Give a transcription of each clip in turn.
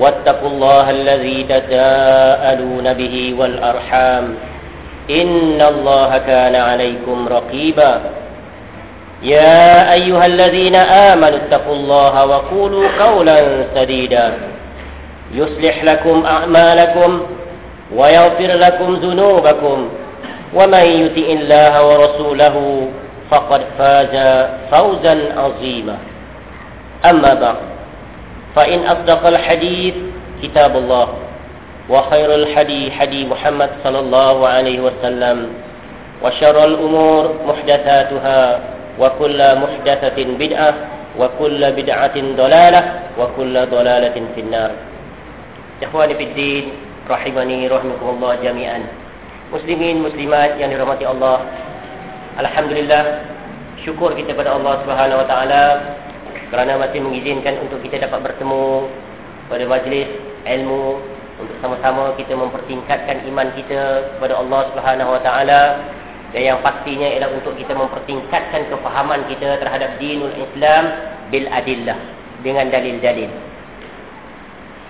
واتقوا الله الذي تساءلون به والأرحام إن الله كان عليكم رقيبا. يا أيها الذين آمنوا اتقوا الله وقولوا قولا سديدا. يصلح لكم أعمالكم ويغفر لكم ذنوبكم. ومن يطع الله ورسوله فقد فاز فوزا عظيما. أما بعد. فإن أصدق الحديث كتاب الله وخير الحديث حديث محمد صلى الله عليه وسلم وشر الأمور محدثاتها وكل محدثة بدعة وكل بدعة ضلالة وكل ضلالة في النار. إخواني في الدين رحمني رحمكم الله جميعا Muslimat yang dirahmati Allah. Alhamdulillah Syukur kita kepada Allah Subhanahu Wa Taala kerana masih mengizinkan untuk kita dapat bertemu pada majlis ilmu untuk sama-sama kita mempertingkatkan iman kita kepada Allah Subhanahu Wa Taala dan yang pastinya ialah untuk kita mempertingkatkan kefahaman kita terhadap dinul Islam bil adillah dengan dalil-dalil.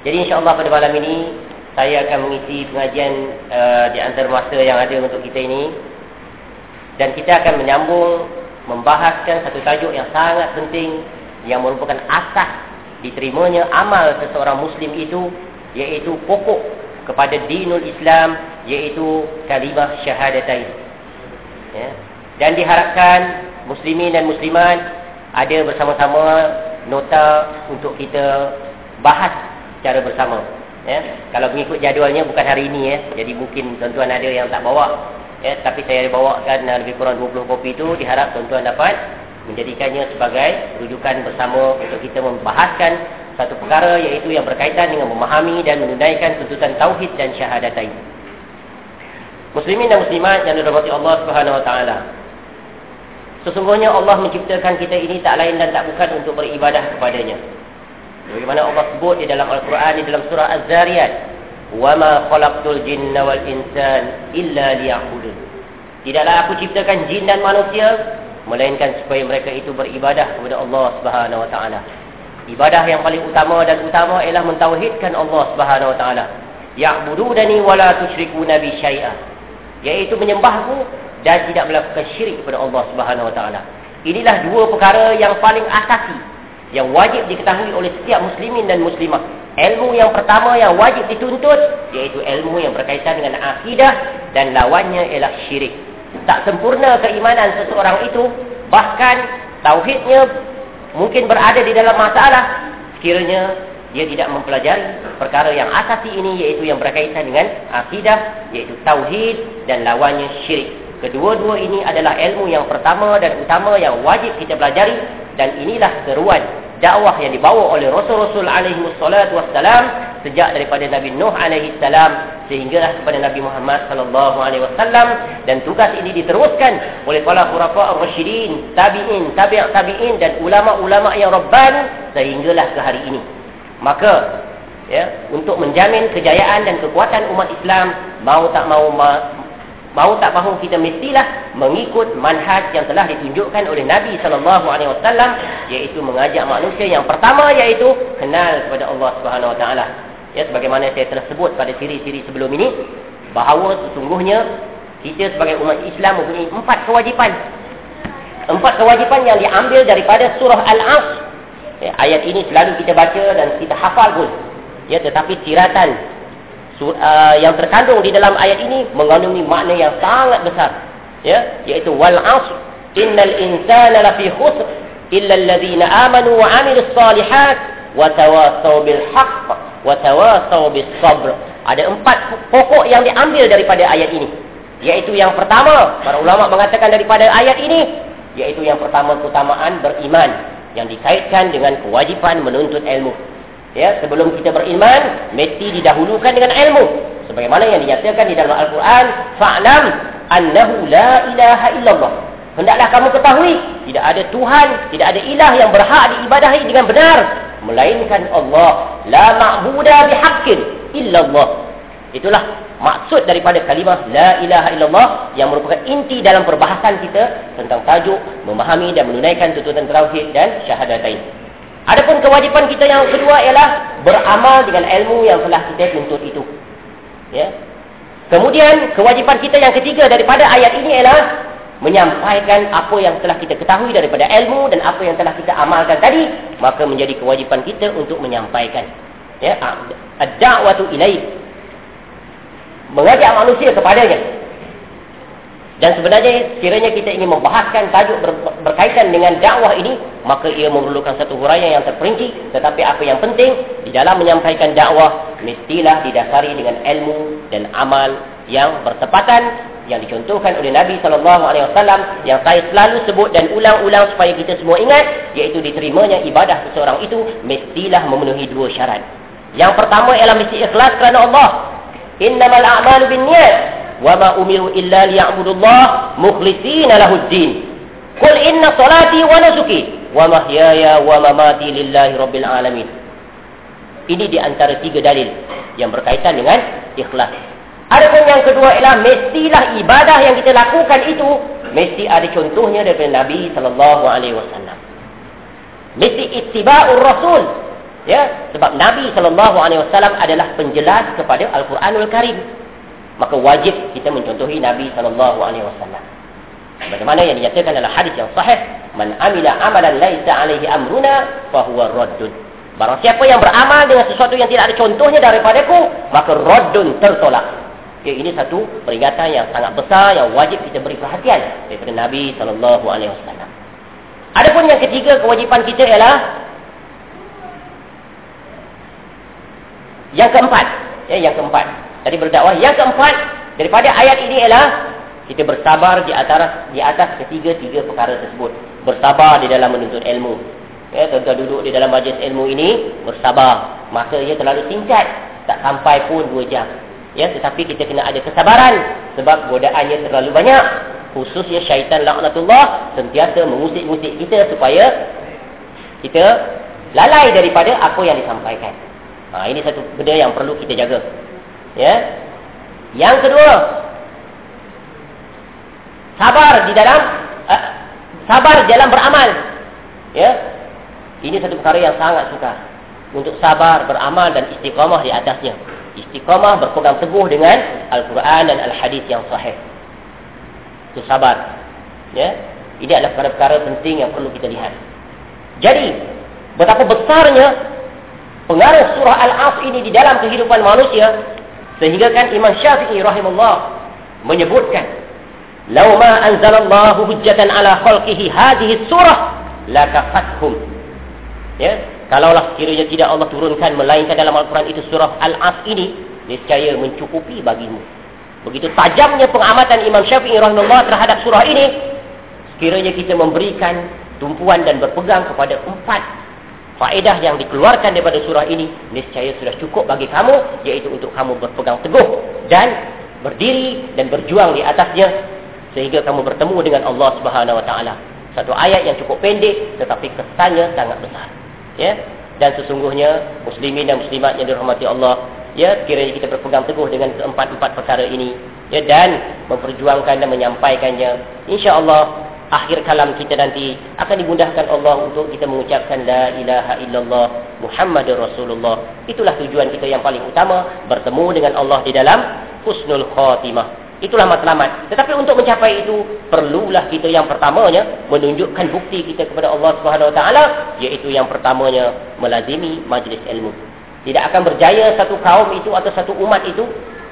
Jadi insya-Allah pada malam ini saya akan mengisi pengajian uh, di antara masa yang ada untuk kita ini dan kita akan menyambung membahaskan satu tajuk yang sangat penting yang merupakan asas diterimanya amal seseorang muslim itu iaitu pokok kepada dinul Islam iaitu kalimah syahadatain ya. Dan diharapkan muslimin dan muslimat ada bersama-sama nota untuk kita bahas secara bersama. Ya. Kalau mengikut jadualnya bukan hari ini ya. Jadi mungkin tuan-tuan ada yang tak bawa. Ya. Tapi saya bawakan lebih kurang 20 kopi itu diharap tuan-tuan dapat menjadikannya sebagai rujukan bersama untuk kita membahaskan satu perkara iaitu yang berkaitan dengan memahami dan menunaikan tuntutan tauhid dan syahadatain. Muslimin dan muslimat yang dirahmati Allah Subhanahu wa taala. Sesungguhnya Allah menciptakan kita ini tak lain dan tak bukan untuk beribadah kepadanya. Bagaimana Allah sebut di dalam Al-Quran di dalam surah Az-Zariyat, "Wa ma khalaqtul jinna wal insan illa liya'budun." Tidaklah aku ciptakan jin dan manusia melainkan supaya mereka itu beribadah kepada Allah Subhanahu wa taala. Ibadah yang paling utama dan utama ialah mentauhidkan Allah Subhanahu wa taala. Ya'budunani wa la tusyriku nabi syai'a. Yaitu menyembahku dan tidak melakukan syirik kepada Allah Subhanahu wa taala. Inilah dua perkara yang paling asasi yang wajib diketahui oleh setiap muslimin dan muslimah. Ilmu yang pertama yang wajib dituntut iaitu ilmu yang berkaitan dengan akidah dan lawannya ialah syirik tak sempurna keimanan seseorang itu bahkan tauhidnya mungkin berada di dalam masalah sekiranya dia tidak mempelajari perkara yang asasi ini iaitu yang berkaitan dengan akidah iaitu tauhid dan lawannya syirik. Kedua-dua ini adalah ilmu yang pertama dan utama yang wajib kita pelajari dan inilah seruan dakwah yang dibawa oleh Rasul-Rasul alaihi wassalatu wassalam sejak daripada Nabi Nuh alaihi salam sehinggalah kepada Nabi Muhammad sallallahu alaihi wasallam dan tugas ini diteruskan oleh para khulafa ar-rasyidin, tabi'in, tabi' tabi'in dan ulama-ulama yang rabbani sehinggalah ke hari ini. Maka ya, untuk menjamin kejayaan dan kekuatan umat Islam mau tak mau Mau tak mahu kita mestilah mengikut manhaj yang telah ditunjukkan oleh Nabi sallallahu alaihi wasallam iaitu mengajak manusia yang pertama iaitu kenal kepada Allah Subhanahu wa taala. Ya sebagaimana saya telah sebut pada siri-siri sebelum ini bahawa sesungguhnya kita sebagai umat Islam mempunyai empat kewajipan. Empat kewajipan yang diambil daripada surah Al-Asr. Ya, ayat ini selalu kita baca dan kita hafal pun. Ya tetapi uh, yang terkandung di dalam ayat ini mengandungi makna yang sangat besar. Ya, yaitu wal 'asr innal insana lafi khusr illa alladhina amanu wa 'amilus salihat wa tawasaw bil haqq wa tawasaw bis sabr. Ada empat pokok yang diambil daripada ayat ini. Yaitu yang pertama, para ulama mengatakan daripada ayat ini, yaitu yang pertama keutamaan beriman yang dikaitkan dengan kewajipan menuntut ilmu. Ya, sebelum kita beriman, mesti didahulukan dengan ilmu. Sebagaimana yang dinyatakan di dalam Al-Quran, fa'lam annahu la ilaha illallah. Hendaklah kamu ketahui, tidak ada Tuhan, tidak ada ilah yang berhak diibadahi dengan benar melainkan Allah. La ma'budah bihaqqin illallah. Itulah maksud daripada kalimah La ilaha illallah yang merupakan inti dalam perbahasan kita tentang tajuk memahami dan menunaikan tuntutan tauhid dan syahadatain. Adapun kewajipan kita yang kedua ialah beramal dengan ilmu yang telah kita tuntut itu. Ya. Kemudian kewajipan kita yang ketiga daripada ayat ini ialah menyampaikan apa yang telah kita ketahui daripada ilmu dan apa yang telah kita amalkan tadi, maka menjadi kewajipan kita untuk menyampaikan. Ya, ad-da'watu ilaih mengajak manusia kepadanya. Dan sebenarnya sekiranya kita ingin membahaskan tajuk ber, berkaitan dengan dakwah ini, maka ia memerlukan satu huraian yang terperinci. Tetapi apa yang penting di dalam menyampaikan dakwah mestilah didasari dengan ilmu dan amal yang bertepatan yang dicontohkan oleh Nabi sallallahu alaihi wasallam yang saya selalu sebut dan ulang-ulang supaya kita semua ingat iaitu diterimanya ibadah seseorang itu mestilah memenuhi dua syarat. Yang pertama ialah mesti ikhlas kerana Allah innamal a'malu binniyat umiru illa liya'budullah mukhlishina lahuddin qul inna salati wa nusuki wa mahyaya wa mamati lillahi rabbil alamin. Ini di antara tiga dalil yang berkaitan dengan ikhlas. Adapun yang kedua ialah mestilah ibadah yang kita lakukan itu mesti ada contohnya daripada Nabi sallallahu alaihi wasallam. Mesti ittiba'ur rasul Ya, sebab Nabi sallallahu alaihi wasallam adalah penjelas kepada Al-Quranul Karim. Maka wajib kita mencontohi Nabi sallallahu alaihi wasallam. Bagaimana yang dinyatakan dalam hadis yang sahih, "Man amila amalan laisa alaihi amruna fa huwa raddun." Barang siapa yang beramal dengan sesuatu yang tidak ada contohnya daripadaku, maka raddun tertolak. Ya, ini satu peringatan yang sangat besar yang wajib kita beri perhatian daripada Nabi sallallahu alaihi wasallam. Adapun yang ketiga kewajipan kita ialah Yang keempat, ya, yang keempat. Tadi berdakwah. Yang keempat daripada ayat ini ialah kita bersabar di atas di atas ketiga-tiga perkara tersebut. Bersabar di dalam menuntut ilmu. Ya, tuan duduk di dalam majlis ilmu ini bersabar. Masa ia terlalu singkat, tak sampai pun dua jam. Ya, tetapi kita kena ada kesabaran sebab godaannya terlalu banyak. Khususnya syaitan laknatullah sentiasa mengusik-usik kita supaya kita lalai daripada apa yang disampaikan. Ha, ini satu benda yang perlu kita jaga. Ya. Yang kedua, sabar di dalam uh, sabar dalam beramal. Ya. Ini satu perkara yang sangat sukar. Untuk sabar, beramal dan istiqamah di atasnya. Istiqamah berpegang teguh dengan Al-Quran dan Al-Hadis yang sahih. Itu sabar. Ya. Ini adalah perkara-perkara penting yang perlu kita lihat. Jadi, betapa besarnya pengaruh surah Al-As ini di dalam kehidupan manusia sehingga kan Imam Syafi'i rahimahullah menyebutkan law ma anzalallahu hujjatan ala khalqihi hadhihi surah lakafathum ya kalaulah sekiranya tidak Allah turunkan melainkan dalam Al-Quran itu surah Al-As ini niscaya mencukupi bagimu. Begitu tajamnya pengamatan Imam Syafi'i rahimahullah terhadap surah ini sekiranya kita memberikan tumpuan dan berpegang kepada empat faedah yang dikeluarkan daripada surah ini niscaya sudah cukup bagi kamu yaitu untuk kamu berpegang teguh dan berdiri dan berjuang di atasnya sehingga kamu bertemu dengan Allah Subhanahu wa taala. Satu ayat yang cukup pendek tetapi kesannya sangat besar. Ya. Dan sesungguhnya muslimin dan muslimat yang dirahmati Allah, ya, kiranya kita berpegang teguh dengan keempat-empat perkara ini ya dan memperjuangkan dan menyampaikannya. Insya-Allah akhir kalam kita nanti akan dimudahkan Allah untuk kita mengucapkan la ilaha illallah Muhammadur Rasulullah. Itulah tujuan kita yang paling utama bertemu dengan Allah di dalam husnul khatimah. Itulah matlamat. Tetapi untuk mencapai itu perlulah kita yang pertamanya menunjukkan bukti kita kepada Allah Subhanahu Wa Taala yaitu yang pertamanya melazimi majlis ilmu. Tidak akan berjaya satu kaum itu atau satu umat itu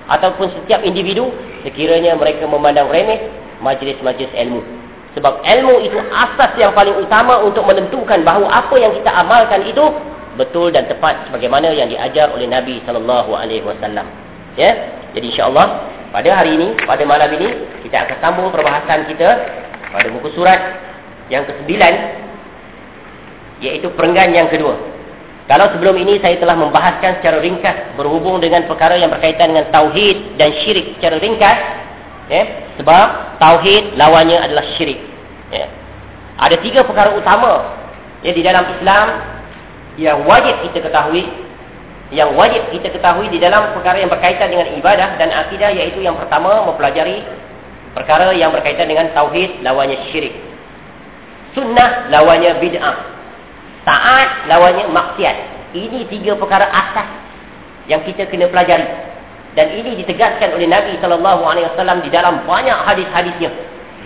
ataupun setiap individu sekiranya mereka memandang remeh majlis-majlis ilmu. Sebab ilmu itu asas yang paling utama untuk menentukan bahawa apa yang kita amalkan itu betul dan tepat sebagaimana yang diajar oleh Nabi sallallahu alaihi wasallam. Ya. Jadi insya-Allah pada hari ini, pada malam ini kita akan sambung perbahasan kita pada buku surat yang ke-9 iaitu perenggan yang kedua. Kalau sebelum ini saya telah membahaskan secara ringkas berhubung dengan perkara yang berkaitan dengan tauhid dan syirik secara ringkas, ya. Sebab tauhid lawannya adalah syirik. Ya. Ada tiga perkara utama ya, di dalam Islam yang wajib kita ketahui yang wajib kita ketahui di dalam perkara yang berkaitan dengan ibadah dan akidah iaitu yang pertama mempelajari perkara yang berkaitan dengan tauhid lawannya syirik. Sunnah lawannya bid'ah. Taat lawannya maksiat. Ini tiga perkara asas yang kita kena pelajari. Dan ini ditegaskan oleh Nabi sallallahu alaihi wasallam di dalam banyak hadis-hadisnya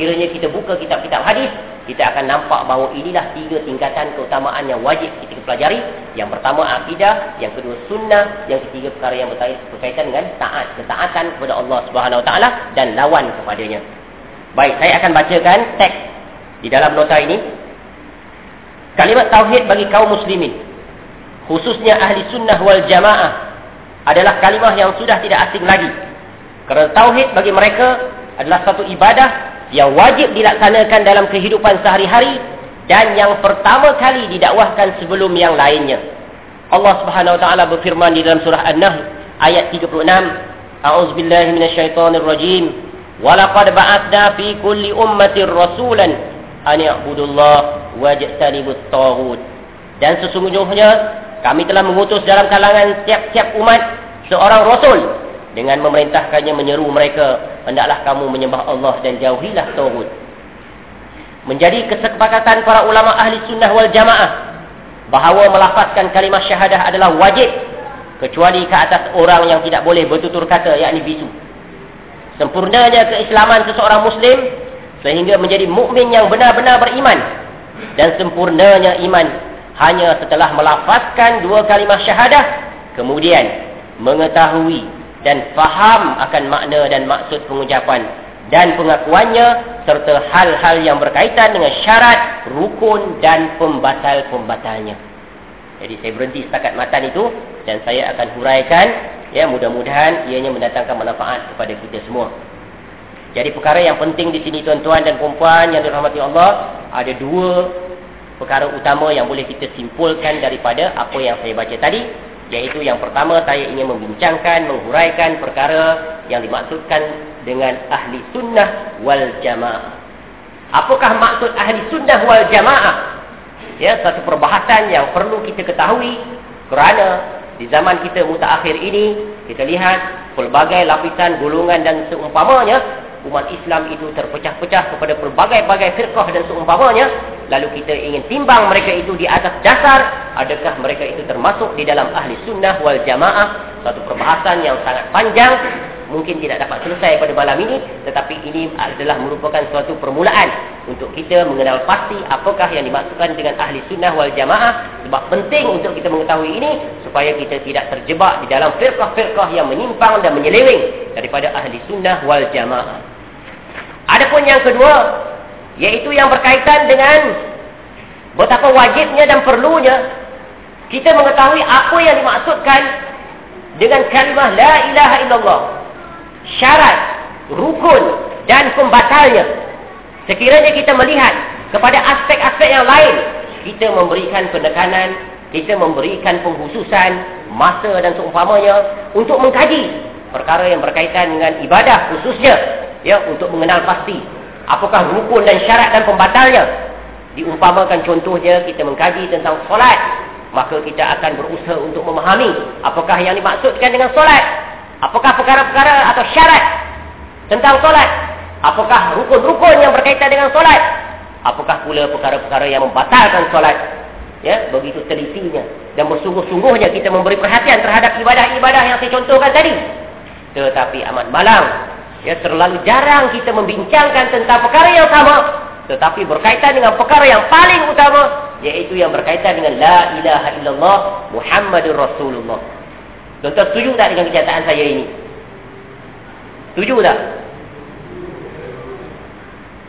kiranya kita buka kitab-kitab hadis kita akan nampak bahawa inilah tiga tingkatan keutamaan yang wajib kita pelajari. Yang pertama akidah, yang kedua sunnah, yang ketiga perkara yang berkaitan dengan taat, ketaatan kepada Allah Subhanahu Wa Taala dan lawan kepadanya. Baik, saya akan bacakan teks di dalam nota ini. Kalimat tauhid bagi kaum muslimin, khususnya ahli sunnah wal jamaah adalah kalimah yang sudah tidak asing lagi. Kerana tauhid bagi mereka adalah satu ibadah yang wajib dilaksanakan dalam kehidupan sehari-hari dan yang pertama kali didakwahkan sebelum yang lainnya. Allah Subhanahu wa taala berfirman di dalam surah An-Nahl ayat 36, A'udzubillahi minasyaitonirrajim. Wa laqad ba'atsna fi kulli ummatin rasulan an ya'budullaha wajtanibut taghut. Dan sesungguhnya kami telah mengutus dalam kalangan setiap-setiap umat seorang rasul dengan memerintahkannya menyeru mereka hendaklah kamu menyembah Allah dan jauhilah tauhid. Menjadi kesepakatan para ulama ahli sunnah wal jamaah bahawa melafazkan kalimah syahadah adalah wajib kecuali ke atas orang yang tidak boleh bertutur kata yakni bisu. Sempurnanya keislaman seseorang muslim sehingga menjadi mukmin yang benar-benar beriman dan sempurnanya iman hanya setelah melafazkan dua kalimah syahadah kemudian mengetahui dan faham akan makna dan maksud pengucapan dan pengakuannya serta hal-hal yang berkaitan dengan syarat, rukun dan pembatal-pembatalnya. Jadi saya berhenti setakat matan itu dan saya akan huraikan ya mudah-mudahan ianya mendatangkan manfaat kepada kita semua. Jadi perkara yang penting di sini tuan-tuan dan puan-puan yang dirahmati Allah ada dua perkara utama yang boleh kita simpulkan daripada apa yang saya baca tadi Yaitu yang pertama saya ingin membincangkan, menghuraikan perkara yang dimaksudkan dengan ahli sunnah wal jamaah. Apakah maksud ahli sunnah wal jamaah? Ya, satu perbahasan yang perlu kita ketahui kerana di zaman kita mutakhir ini kita lihat pelbagai lapisan golongan dan seumpamanya umat Islam itu terpecah-pecah kepada pelbagai-bagai firqah dan seumpamanya lalu kita ingin timbang mereka itu di atas dasar adakah mereka itu termasuk di dalam ahli sunnah wal jamaah? Satu perbahasan yang sangat panjang mungkin tidak dapat selesai pada malam ini tetapi ini adalah merupakan suatu permulaan untuk kita mengenal pasti apakah yang dimaksudkan dengan ahli sunnah wal jamaah. Sebab penting untuk kita mengetahui ini supaya kita tidak terjebak di dalam firqah-firqah yang menyimpang dan menyeleweng daripada ahli sunnah wal jamaah Adapun yang kedua, yaitu yang berkaitan dengan betapa wajibnya dan perlunya kita mengetahui apa yang dimaksudkan dengan kalimah la ilaha illallah. Syarat, rukun dan pembatalnya. Sekiranya kita melihat kepada aspek-aspek yang lain, kita memberikan penekanan, kita memberikan penghususan masa dan seumpamanya untuk mengkaji perkara yang berkaitan dengan ibadah khususnya ya untuk mengenal pasti apakah rukun dan syarat dan pembatalnya. Diumpamakan contohnya kita mengkaji tentang solat maka kita akan berusaha untuk memahami apakah yang dimaksudkan dengan solat. Apakah perkara-perkara atau syarat tentang solat? Apakah rukun-rukun yang berkaitan dengan solat? Apakah pula perkara-perkara yang membatalkan solat? Ya begitu telitinya dan bersungguh-sungguhnya kita memberi perhatian terhadap ibadah-ibadah yang saya contohkan tadi. Tetapi amat malang Ya terlalu jarang kita membincangkan tentang perkara yang sama tetapi berkaitan dengan perkara yang paling utama yaitu yang berkaitan dengan la ilaha illallah Muhammadur Rasulullah. Tuan-tuan setuju tak dengan kenyataan saya ini? Setuju tak?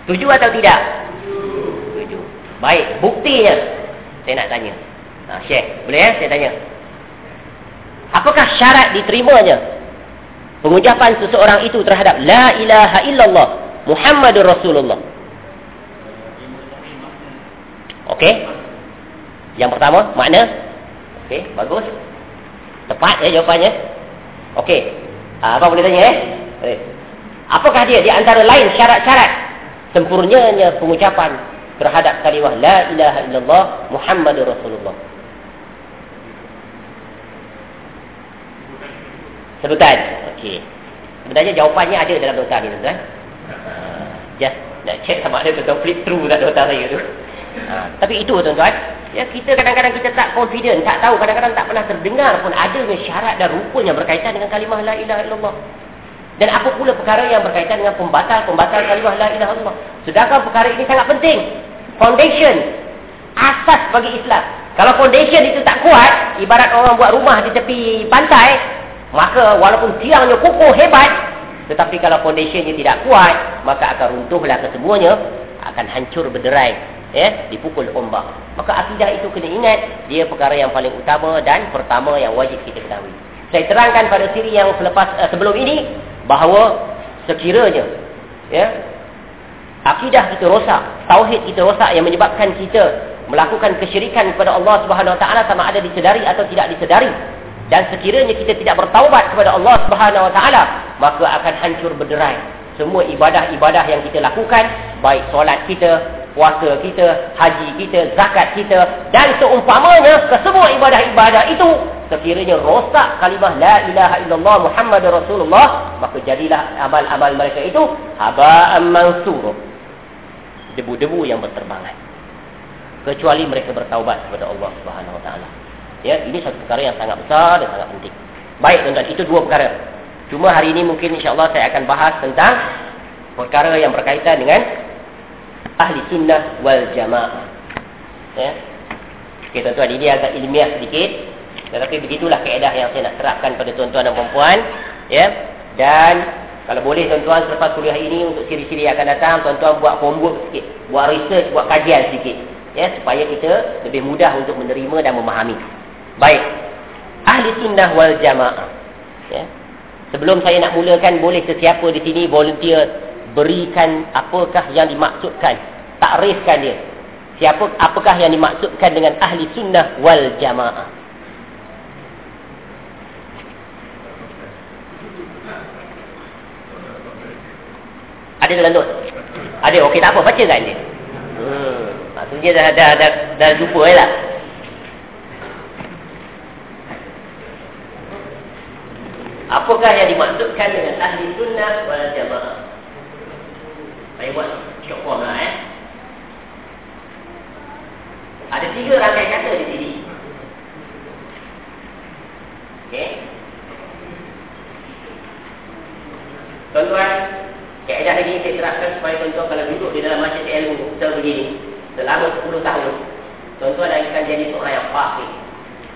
Setuju atau tidak? Setuju. Baik, buktinya saya nak tanya. Ha, Syekh, boleh ya saya tanya? Apakah syarat diterimanya pengucapan seseorang itu terhadap la ilaha illallah Muhammadur Rasulullah? Okey. Yang pertama, makna? Okey, bagus. Tepat ya jawapannya. Okey. Ha, apa boleh tanya eh? Boleh. Apakah dia di antara lain syarat-syarat sempurnanya pengucapan terhadap kalimah la ilaha illallah Muhammadur Rasulullah? Sebutan. Okey. Sebenarnya jawapannya ada dalam nota ni tuan-tuan. Just nak check sama ada tuan-tuan flip through tak nota saya tu. Ha, tapi itu tuan-tuan, ya kita kadang-kadang kita tak confident, tak tahu kadang-kadang tak pernah terdengar pun adanya syarat dan rukun yang berkaitan dengan kalimah la ilaha illallah. Dan apa pula perkara yang berkaitan dengan pembatal-pembatal kalimah la ilaha illallah. Sedangkan perkara ini sangat penting. Foundation, asas bagi Islam. Kalau foundation itu tak kuat, ibarat orang buat rumah di tepi pantai, maka walaupun tiangnya kukuh hebat, tetapi kalau foundationnya tidak kuat, maka akan runtuhlah kesemuanya, akan hancur berderai ya dipukul ombak. Maka akidah itu kena ingat dia perkara yang paling utama dan pertama yang wajib kita ketahui. Saya terangkan pada siri yang selepas uh, sebelum ini bahawa sekiranya ya akidah kita rosak tauhid kita rosak yang menyebabkan kita melakukan kesyirikan kepada Allah Subhanahu Wa Taala sama ada disedari atau tidak disedari dan sekiranya kita tidak bertaubat kepada Allah Subhanahu Wa Taala maka akan hancur berderai. Semua ibadah-ibadah yang kita lakukan baik solat kita puasa kita, haji kita, zakat kita dan seumpamanya kesemua ibadah-ibadah itu sekiranya rosak kalimah la ilaha illallah Muhammadur Rasulullah maka jadilah amal-amal mereka itu haba'an mansur. Debu-debu yang berterbangan. Kecuali mereka bertaubat kepada Allah Subhanahu wa taala ya ini satu perkara yang sangat besar dan sangat penting baik tuan-tuan itu dua perkara cuma hari ini mungkin insya-Allah saya akan bahas tentang perkara yang berkaitan dengan ahli sunnah wal jamaah. Ya. Okay, tuan-tuan, ini agak ilmiah sedikit. Tetapi begitulah keadaan yang saya nak terapkan pada tuan-tuan dan perempuan. Ya. Dan kalau boleh tuan-tuan selepas kuliah ini untuk siri-siri yang akan datang, tuan-tuan buat homework sikit. Buat research, buat kajian sedikit. Ya, supaya kita lebih mudah untuk menerima dan memahami. Baik. Ahli sunnah wal jamaah. Ya. Sebelum saya nak mulakan, boleh sesiapa di sini volunteer berikan apakah yang dimaksudkan takrifkan dia. Siapa apakah yang dimaksudkan dengan ahli sunnah wal jamaah? Ada dalam not ada. Okey tak apa. Baca kan dia hmm. Maksudnya dah dah dah, dah jumpa eh lah Apakah yang dimaksudkan dengan ahli sunnah wal jamaah? Saya buat short form lah eh. Ada tiga rangkaian kata di sini. Okey. Tuan-tuan, kaedah ini saya terapkan supaya tuan-tuan kalau duduk di dalam masjid ilmu kita begini selama 10 tahun, tuan-tuan akan jadi seorang yang fahim.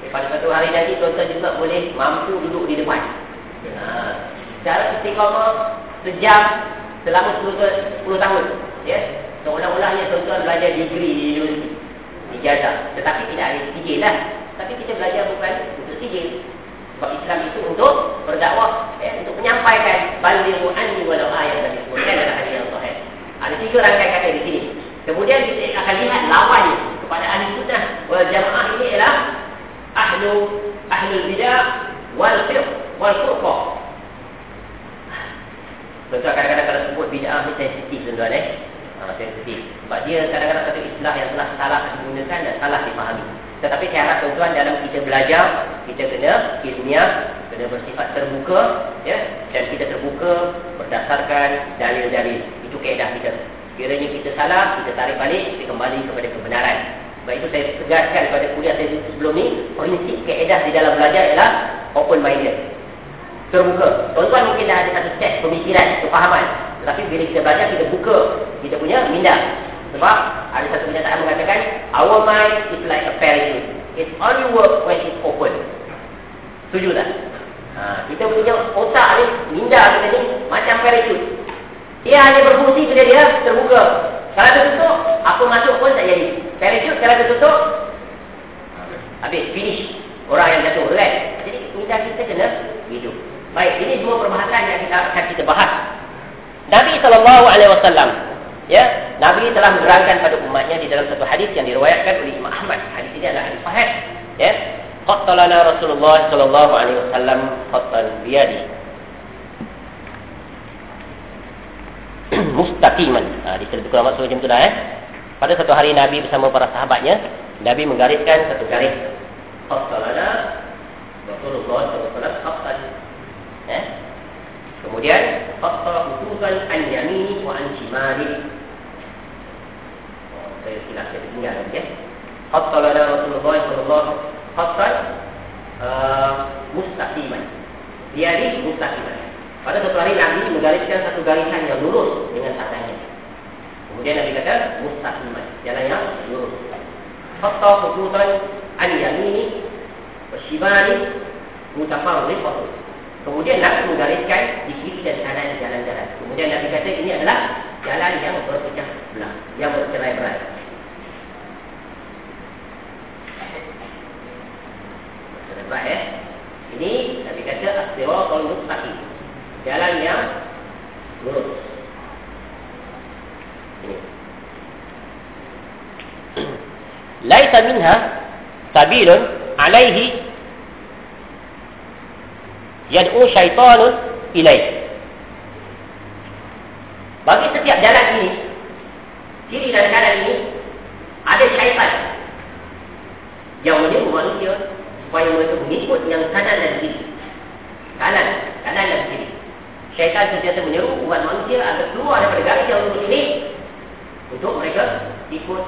Pada satu hari nanti tuan-tuan juga boleh mampu duduk di depan. Cara istiqamah sejam selama 10, 10 tahun ya. Seolah-olahnya tuan-tuan belajar degree di universiti ijazah tetapi tidak ada sijil lah. Tapi kita belajar bukan untuk sijil. Sebab Islam itu untuk berdakwah ya, untuk menyampaikan balighu anni walau ayat dan disebutkan dalam hadis yang sahih. Ada tiga rangkaian kata di sini. Kemudian kita akan lihat lawannya kepada ahli sunnah wal jamaah ini ialah ahlu ahlul bidah wal fiqh wal furqah Tuan-tuan kadang-kadang kalau sebut bid'ah ni sensitif tuan-tuan eh. Ha, sensitif. Sebab dia kadang-kadang satu istilah yang telah salah digunakan dan salah dipahami. Tetapi saya harap tuan-tuan dalam kita belajar, kita kena ilmiah, kena bersifat terbuka, ya, dan kita terbuka berdasarkan dalil-dalil. Itu keadaan kita. Kiranya kita salah, kita tarik balik, kita kembali kepada kebenaran. Sebab itu saya tegaskan pada kuliah saya sebelum ni, prinsip keadaan di dalam belajar ialah open-minded terbuka. Tuan-tuan mungkin dah ada satu set pemikiran, kefahaman. Tetapi bila kita belajar, kita buka kita punya minda. Sebab ada satu kenyataan mengatakan, our mind is like a parachute. It only work when it's open. Setuju tak? Ha, kita punya otak ni, minda kita ni macam parachute. Ia hanya berfungsi bila dia terbuka. Kalau tertutup, apa masuk pun tak jadi. Parachute kalau tertutup, habis, finish. Orang yang jatuh, right? Minda kita kena hidup. Baik, ini dua perbahasan yang kita akan kita bahas. Nabi SAW, ya, Nabi telah menerangkan pada umatnya di dalam satu hadis yang diriwayatkan oleh Imam Ahmad. Hadis ini adalah hadis sahih. Ya, Qattalana Rasulullah sallallahu alaihi wasallam qattan biyadi. Mustaqiman. Ha, di sini kurang maksud macam tu dah eh. Pada satu hari Nabi bersama para sahabatnya, Nabi menggariskan satu garis. Qattalana Rasulullah wasallam qattan. Eh? Kemudian qatta khususan an yamini wa an shimali. Oh, saya silap saya tinggal ya. Qattalana Rasulullah sallallahu alaihi wasallam khatan uh, mustaqiman. Ini mustaqiman. Pada satu hari Nabi menggariskan satu garisan yang lurus dengan tangannya. Kemudian Nabi kata mustaqiman, jalan yang lurus. Hatta khututan an yamini wa shimali mutafarriqah. Kemudian Nabi menggariskan di kiri dan kanan jalan-jalan. Kemudian Nabi kata ini adalah jalan yang berpecah belah, yang bercerai-berai. Baik ya. Ini Nabi kata as-siratal mustaqim. Jalan yang lurus. Laisa minha sabilun alaihi yad'u syaitanun ilaih. Bagi setiap jalan ini, kiri dan kanan ini, ada syaitan yang menyeru manusia supaya mereka mengikut yang kanan dan kiri. Kanan, kanan dan kiri. Syaitan sentiasa menyeru umat manusia agar keluar daripada garis yang lurus ini untuk mereka ikut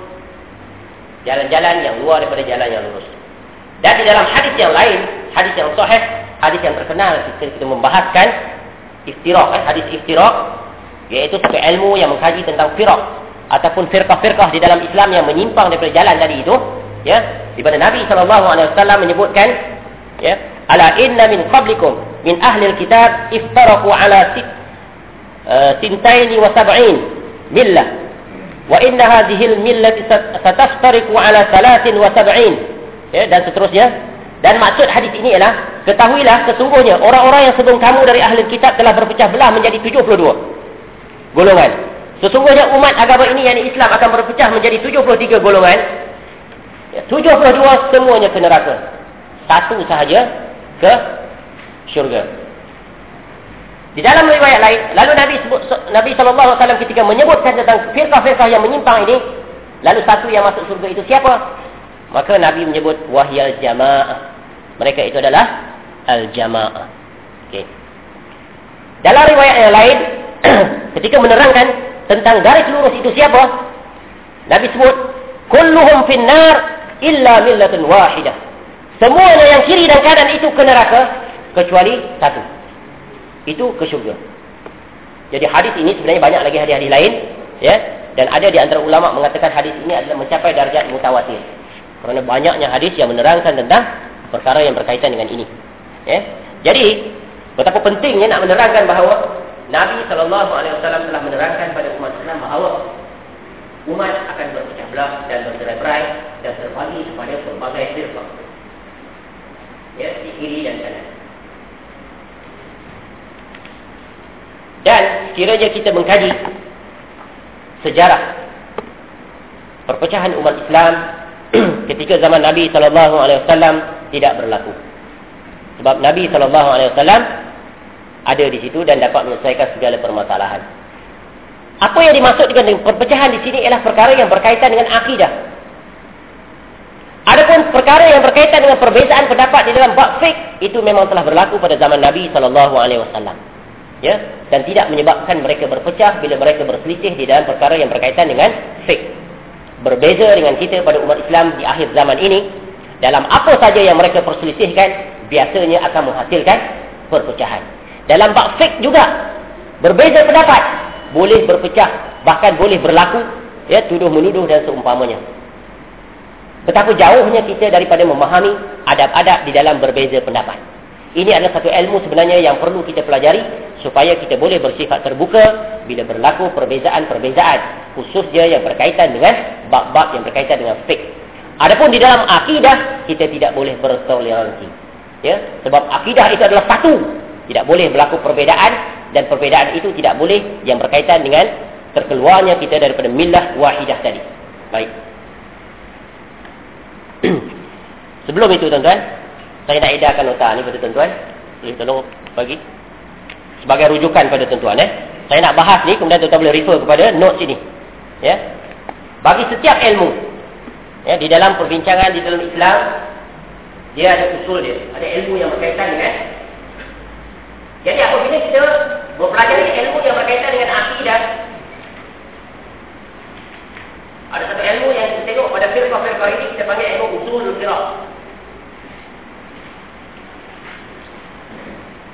jalan-jalan yang luar daripada jalan yang lurus. Dan di dalam hadis yang lain, hadis yang sahih, hadis yang terkenal kita, kita membahaskan iftiraq, eh, hadis iftiraq iaitu satu ilmu yang mengkaji tentang firaq ataupun firqah-firqah di dalam Islam yang menyimpang daripada jalan tadi itu ya. Di mana Nabi sallallahu alaihi wasallam menyebutkan ya ala inna min qablikum min ahli alkitab iftaraqu ala sit uh, sintaini wa sab'in millah. Wa inna hadhihi almillah sataftariqu ala thalathin wa sab'in ya dan seterusnya dan maksud hadis ini ialah ketahuilah sesungguhnya orang-orang yang sebelum kamu dari ahli kitab telah berpecah belah menjadi 72 golongan sesungguhnya umat agama ini yang Islam akan berpecah menjadi 73 golongan Ya, 72 semuanya ke neraka. Satu sahaja ke syurga. Di dalam riwayat lain, lalu Nabi sebut, Nabi sallallahu alaihi wasallam ketika menyebutkan tentang firqah-firqah yang menyimpang ini, lalu satu yang masuk syurga itu siapa? Maka Nabi menyebut wahyal jamaah. Mereka itu adalah al-jamaah. Okey. Dalam riwayat yang lain, ketika menerangkan tentang garis lurus itu siapa? Nabi sebut kulluhum finnar illa millatun wahidah. Semuanya yang kiri dan kanan itu ke neraka kecuali satu. Itu ke syurga. Jadi hadis ini sebenarnya banyak lagi hadis-hadis lain, ya. Dan ada di antara ulama mengatakan hadis ini adalah mencapai darjat mutawatir. Kerana banyaknya hadis yang menerangkan tentang perkara yang berkaitan dengan ini. Ya. Jadi, betapa pentingnya nak menerangkan bahawa Nabi wasallam telah menerangkan pada umat Islam bahawa umat akan berpecah belah dan bercerai-berai dan terbagi kepada berbagai firqah. Ya, di kiri dan kanan. Dan sekiranya kita mengkaji sejarah perpecahan umat Islam ketika zaman Nabi sallallahu alaihi wasallam tidak berlaku. Sebab Nabi sallallahu alaihi wasallam ada di situ dan dapat menyelesaikan segala permasalahan. Apa yang dimaksudkan dengan perpecahan di sini ialah perkara yang berkaitan dengan akidah. Adapun perkara yang berkaitan dengan perbezaan pendapat di dalam bab fiqh itu memang telah berlaku pada zaman Nabi sallallahu alaihi wasallam. Ya, dan tidak menyebabkan mereka berpecah bila mereka berselisih di dalam perkara yang berkaitan dengan fiqh. Berbeza dengan kita pada umat Islam di akhir zaman ini, dalam apa saja yang mereka perselisihkan biasanya akan menghasilkan perpecahan. Dalam bab fiqh juga berbeza pendapat boleh berpecah bahkan boleh berlaku ya tuduh menuduh dan seumpamanya betapa jauhnya kita daripada memahami adab-adab di dalam berbeza pendapat Ini adalah satu ilmu sebenarnya yang perlu kita pelajari supaya kita boleh bersifat terbuka bila berlaku perbezaan-perbezaan khususnya yang berkaitan dengan bab-bab yang berkaitan dengan fiqh. Adapun di dalam akidah kita tidak boleh bertoleransi. Ya, sebab akidah itu adalah satu. Tidak boleh berlaku perbezaan dan perbezaan itu tidak boleh yang berkaitan dengan terkeluarnya kita daripada millah wahidah tadi. Baik. Sebelum itu tuan-tuan, saya nak edarkan nota ni pada tuan-tuan. Boleh tolong bagi. Sebagai rujukan pada tuan-tuan. Eh. Saya nak bahas ni, kemudian tuan-tuan boleh refer kepada note sini. Ya. Bagi setiap ilmu. Ya, di dalam perbincangan, di dalam Islam. Dia ada usul dia. Ada ilmu yang berkaitan dengan. Jadi apabila kita mempelajari ilmu yang berkaitan dengan akidah. Ada satu ilmu yang kita tengok pada firqah-firqah ini. Kita panggil ilmu usul firqah.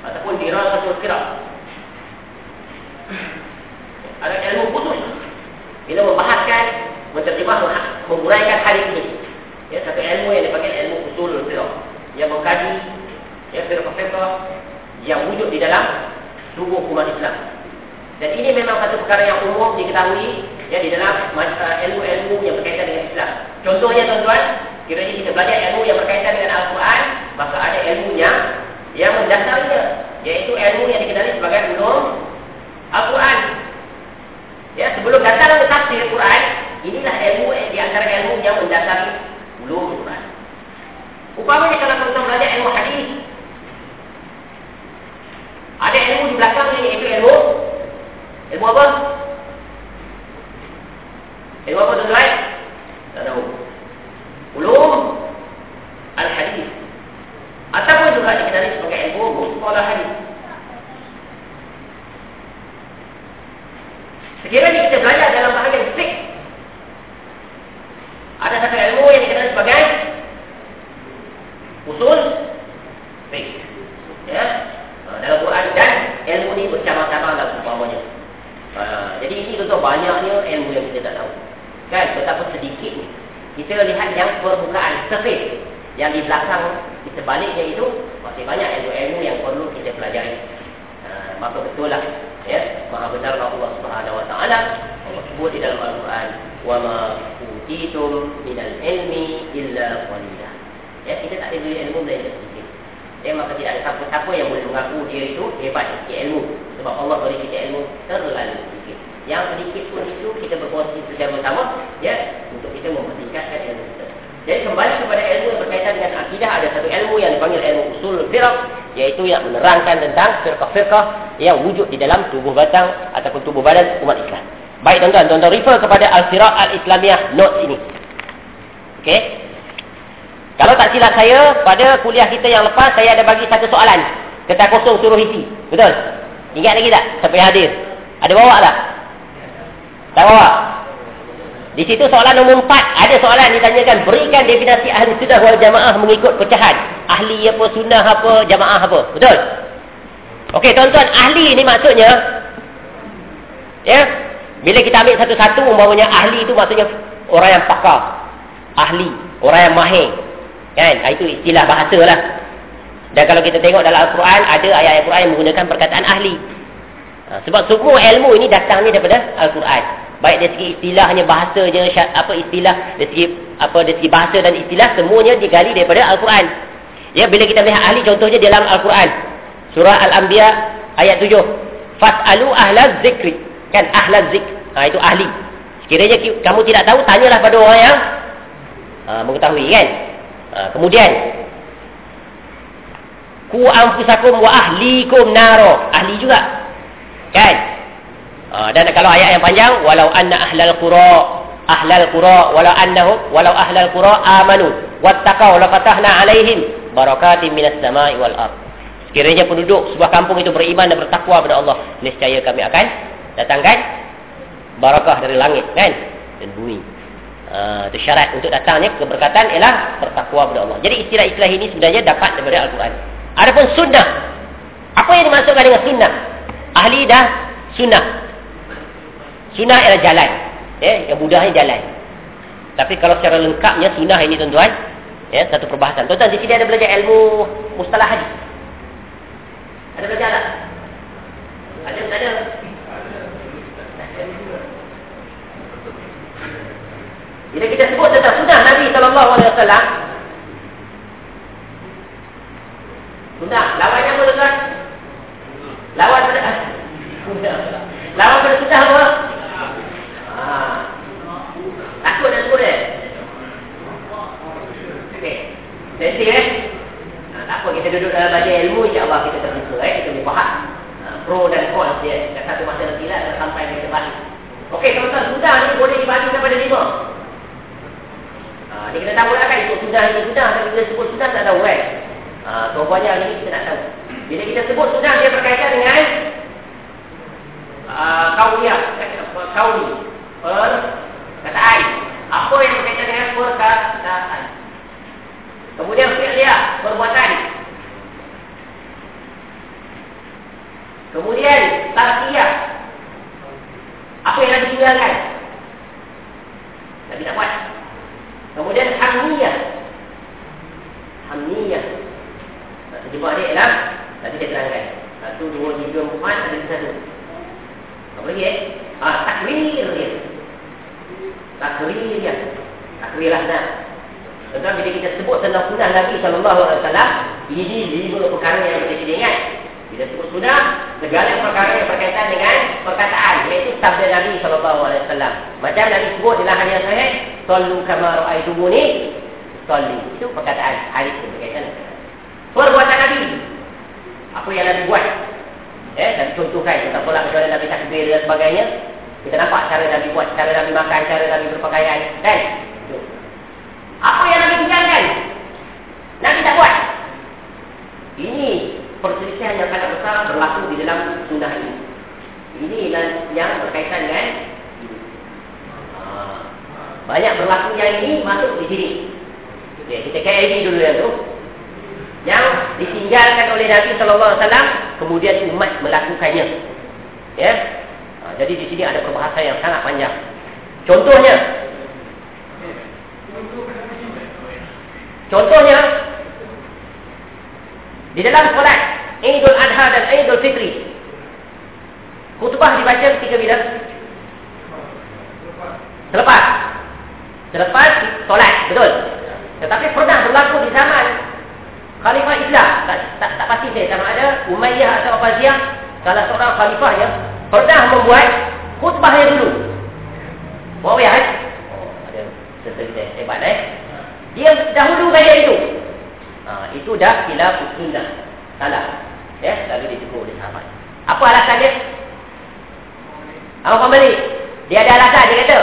Ataupun dirasatul kira. Ada ilmu khusus bila membahaskan, menterjemah, menguraikan hadis ini. Ya, satu ilmu yang dipanggil ilmu usul kira yang mengkaji ya firqah-firqah yang wujud di dalam tubuh umat Islam. Dan ini memang satu perkara yang umum diketahui ya di dalam uh, ilmu-ilmu yang berkaitan dengan Islam. Contohnya tuan-tuan, kiranya kita belajar ilmu yang berkaitan dengan Al-Quran, maka ada ilmunya yang mendasarinya yaitu ilmu yang dikenali sebagai ulum Al-Quran. Ya, sebelum datang ke tafsir Al-Quran, inilah ilmu di antara ilmu yang mendasari ulum Al-Quran. Upamanya kalau kita belajar ilmu hadis, ada ilmu di belakangnya yaitu ilmu ilmu apa? Ilmu apa tuan-tuan? Tak tahu. Ulum al-hadis. Ataupun juga dikenali sebagai ilmu mustalah hadis. Sekiranya kita belajar dalam bahagian fiqh, ada satu ilmu yang dikenali sebagai usul fiqh. Ya, ha, dalam Quran dan ilmu ini bersama-sama dalam umpamanya. Ha, jadi ini tentu banyaknya ilmu yang kita tak tahu. Kan, betapa sedikit ni. Kita lihat yang permukaan, surface yang di belakang di sebaliknya itu masih banyak ilmu-ilmu yang perlu kita pelajari. Ha, maka betul lah ya, Maha benar Allah Subhanahu wa taala Allah sebut di dalam Al-Quran, "Wa ma utitum minal ilmi illa qalila." Ya, kita tak ada ilmu melainkan sedikit. Ya, maka tidak ada siapa-siapa yang boleh mengaku dia itu hebat sikit ilmu. Sebab Allah beri kita ilmu terlalu sedikit. Yang sedikit pun itu kita berkongsi secara bersama ya, untuk kita mempertingkatkan ilmu kita. Jadi kembali kepada ilmu yang berkaitan dengan akidah ada satu ilmu yang dipanggil ilmu usul firq yaitu yang menerangkan tentang firqah-firqah yang wujud di dalam tubuh batang ataupun tubuh badan umat Islam. Baik tuan-tuan, tuan-tuan refer kepada Al-Firaq Al-Islamiyah note ini. Okey. Kalau tak silap saya, pada kuliah kita yang lepas saya ada bagi satu soalan. Kertas kosong suruh isi. Betul? Ingat lagi tak? Siapa yang hadir? Ada bawa tak? Tak bawa? Di situ soalan nombor empat. Ada soalan ditanyakan. Berikan definisi ahli sunnah wal jamaah mengikut pecahan. Ahli apa, sunnah apa, jamaah apa. Betul? Okey, tuan-tuan. Ahli ni maksudnya. Ya. Bila kita ambil satu-satu, umpamanya ahli itu maksudnya orang yang pakar. Ahli. Orang yang mahir. Kan? Ah, itu istilah bahasa lah. Dan kalau kita tengok dalam Al-Quran, ada ayat-ayat Al-Quran yang menggunakan perkataan ahli. Ha, sebab semua ilmu ini datangnya daripada Al-Quran baik dari segi istilahnya bahasanya apa istilah dari segi apa dari segi bahasa dan istilah semuanya digali daripada al-Quran. Ya bila kita lihat ahli contohnya dalam al-Quran surah al-Anbiya ayat 7 fasalu ahla zikri. Kan ahla zik ha, itu ahli. Sekiranya kamu tidak tahu tanyalah pada orang yang ha, mengetahui kan. Ha, kemudian ku anfusakum wa ahlikum naro. Ahli juga. Kan? Ha, dan kalau ayat yang panjang walau anna ahlal qura ahlal qura walau annahu walau ahlal qura amanu. Wattaqau lafatahna alaihim. Barakatin minas samai wal ard. Sekiranya penduduk sebuah kampung itu beriman dan bertakwa kepada Allah, niscaya kami akan datangkan barakah dari langit kan dan bumi. Ha, itu syarat untuk datangnya keberkatan ialah bertakwa kepada Allah. Jadi istilah-istilah ini sebenarnya dapat daripada Al-Quran. Adapun sunnah. Apa yang dimaksudkan dengan sunnah? Ahli dah sunnah. Sunnah ialah jalan. Ya, yang mudahnya jalan. Tapi kalau secara lengkapnya sunnah ini tuan-tuan, ya, satu perbahasan. Tuan-tuan di sini ada belajar ilmu mustalah hadis. Ada belajar tak? Ada tak ada? Bila kita sebut tentang sunnah Nabi wasallam Sunnah, lawannya apa tuan? Lawan pada Lawan pada sunnah apa? Ha. Takut nak sebut eh? Okey. Nanti eh? Tak apa, kita duduk dalam baca ilmu, insyaAllah kita terbuka eh? Kita boleh faham. Ha, pro dan con dia. Dan satu masa nanti lah, sampai kita balik. Okey, teman-teman, sudah ni boleh dibagi kepada lima. Ha, dia kena tahu lah kan, itu sudah, itu sudah. Tapi bila sebut sudah, tak tahu kan. Ha, Tuan-tuan ni kita nak tahu. Bila kita sebut sudah, dia berkaitan dengan uh, kauliah, kauli, perkataan. Apa yang berkaitan dengan perkataan? Kemudian fi'liyah, perbuatan. Kemudian tarkiyah. Apa yang Nabi tinggalkan? Nabi tak buat. Kemudian hamniyah. Hamniyah. Sejumpa adik lah. Tadi saya terangkan. Satu, dua, tiga, empat, ada satu. Apa lagi eh? Ah, takwir dia. Takwir dia. Takwir lah dah. Tentang bila kita sebut tentang sunnah Nabi SAW, ini lima perkara yang kita kena ingat. Bila sebut sunnah, segala perkara yang berkaitan dengan perkataan, iaitu sabda Nabi SAW. Macam Nabi sebut dalam hadis sahih, Sallu kama ra'aitumuni, Sallu. Itu perkataan hadis itu berkaitan Perbuatan Nabi. Apa yang Nabi buat. Eh, dan contohkan tentang solat macam mana Nabi takbir dan sebagainya. Kita nampak cara Nabi buat, cara Nabi makan, cara Nabi berpakaian. Kan? Apa yang Nabi tinggalkan? Nabi tak buat. Ini perselisihan yang sangat besar berlaku di dalam sunnah ini. Ini yang berkaitan dengan ini. Ah, banyak berlaku yang ini masuk di sini. Okay, kita KLB dulu yang tu. Yang ditinggalkan oleh Nabi Sallallahu Alaihi Wasallam, kemudian umat melakukannya. Ya, ha, jadi di sini ada perbahasan yang sangat panjang. Contohnya, Contohnya di dalam solat Idul Adha dan Idul Fitri. Khutbah dibaca ketika bila? Selepas. Selepas solat, betul. Tetapi pernah berlaku di zaman Khalifah Islam. Tak, tak, tak pasti saya sama ada Umayyah atau Abbasiyah. Salah seorang khalifah yang pernah membuat khutbahnya dulu. Bawa ya? Oh, ada sesuatu hebat eh. Dia dahulu gaya itu. Ha, itu dah khilaf sunnah. Salah. Ya, lalu ditegur oleh sahabat. Apa alasan dia? Apa pembeli? Dia ada alasan dia kata.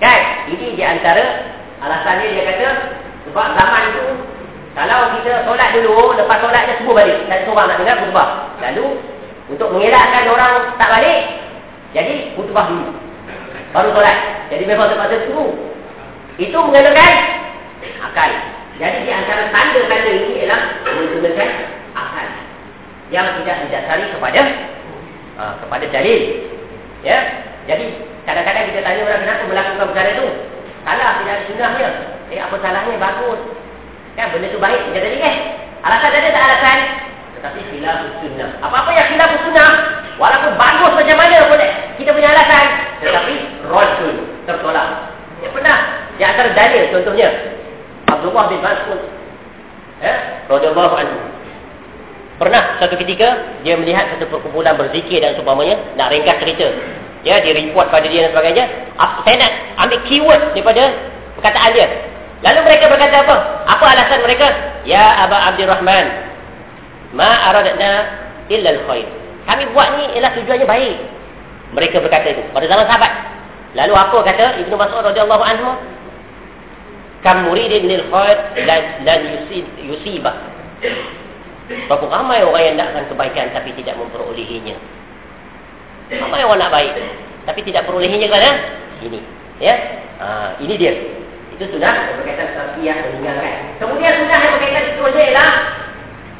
Kan? Ini di antara alasan dia dia kata sebab zaman itu kalau kita solat dulu, lepas solat dia semua balik. Dan seorang nak dengar khutbah. Lalu untuk mengelakkan orang tak balik, jadi khutbah dulu. Baru solat. Jadi memang terpaksa tunggu. Itu menggunakan akal. Jadi di antara tanda-tanda ini ialah menggunakan akal yang tidak didasari kepada uh, kepada dalil. Ya. Jadi kadang-kadang kita tanya orang kenapa melakukan perkara itu? Salah tidak ada sunnahnya. Eh apa salahnya? Bagus. Kan benda itu baik. Kita tadi kan? Alasan ada tak alasan? Tetapi khilaf sunnah. Apa-apa yang khilaf sunnah, walaupun bagus macam mana pun kita punya alasan, tetapi rajul tertolak. Ya pernah. Di antara dalil contohnya, Abdullah bin Mas'ud ya radhiyallahu anhu pernah satu ketika dia melihat satu perkumpulan berzikir dan seumpamanya nak ringkas cerita. Ya dia report pada dia dan sebagainya. Saya nak ambil keyword daripada perkataan dia. Lalu mereka berkata apa? Apa alasan mereka? Ya aba abdurrahman ma aradna illa al-khair kami buat ni ialah tujuannya baik. Mereka berkata itu pada zaman sahabat. Lalu apa kata Ibnu Mas'ud radhiyallahu anhu? Kam muridin lil khair dan yusib yusibah Berapa ramai orang yang nakkan kebaikan tapi tidak memperolehinya. Ramai orang nak baik tapi tidak perolehinya kerana ini. Ya. Ha, ini dia. Itu sudah berkaitan tarbiyah meninggalkan. Kemudian sudah yang berkaitan seterusnya ialah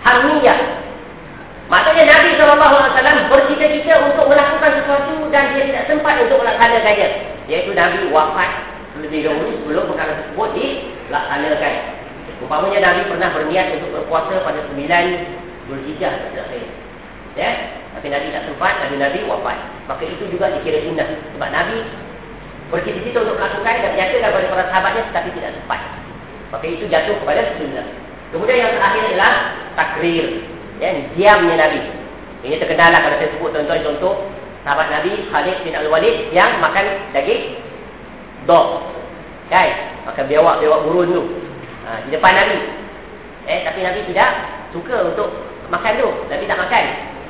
harmiyah. Maksudnya Nabi SAW bercita-cita untuk melakukan sesuatu dan dia tidak sempat untuk melaksanakannya. Iaitu Nabi wafat lebih dahulu sebelum perkara tersebut dilaksanakan. Umpamanya Nabi pernah berniat untuk berpuasa pada 9 Zulhijjah tidak saya. Ya, tapi Nabi tak sempat, Nabi Nabi wafat. Maka itu juga dikira sunnah. Sebab Nabi pergi di situ untuk melakukan dan menyatakan kepada para sahabatnya tetapi tidak sempat. Maka itu jatuh kepada sunnah. Kemudian yang terakhir adalah takrir. Ya, diamnya Nabi. Ini terkenal lah kalau saya sebut tuan-tuan contoh sahabat Nabi Khalid bin Al-Walid yang makan daging dog. Kan? Makan biawak-biawak burun tu. Ha, di depan Nabi. Eh, tapi Nabi tidak suka untuk makan tu. Nabi tak makan.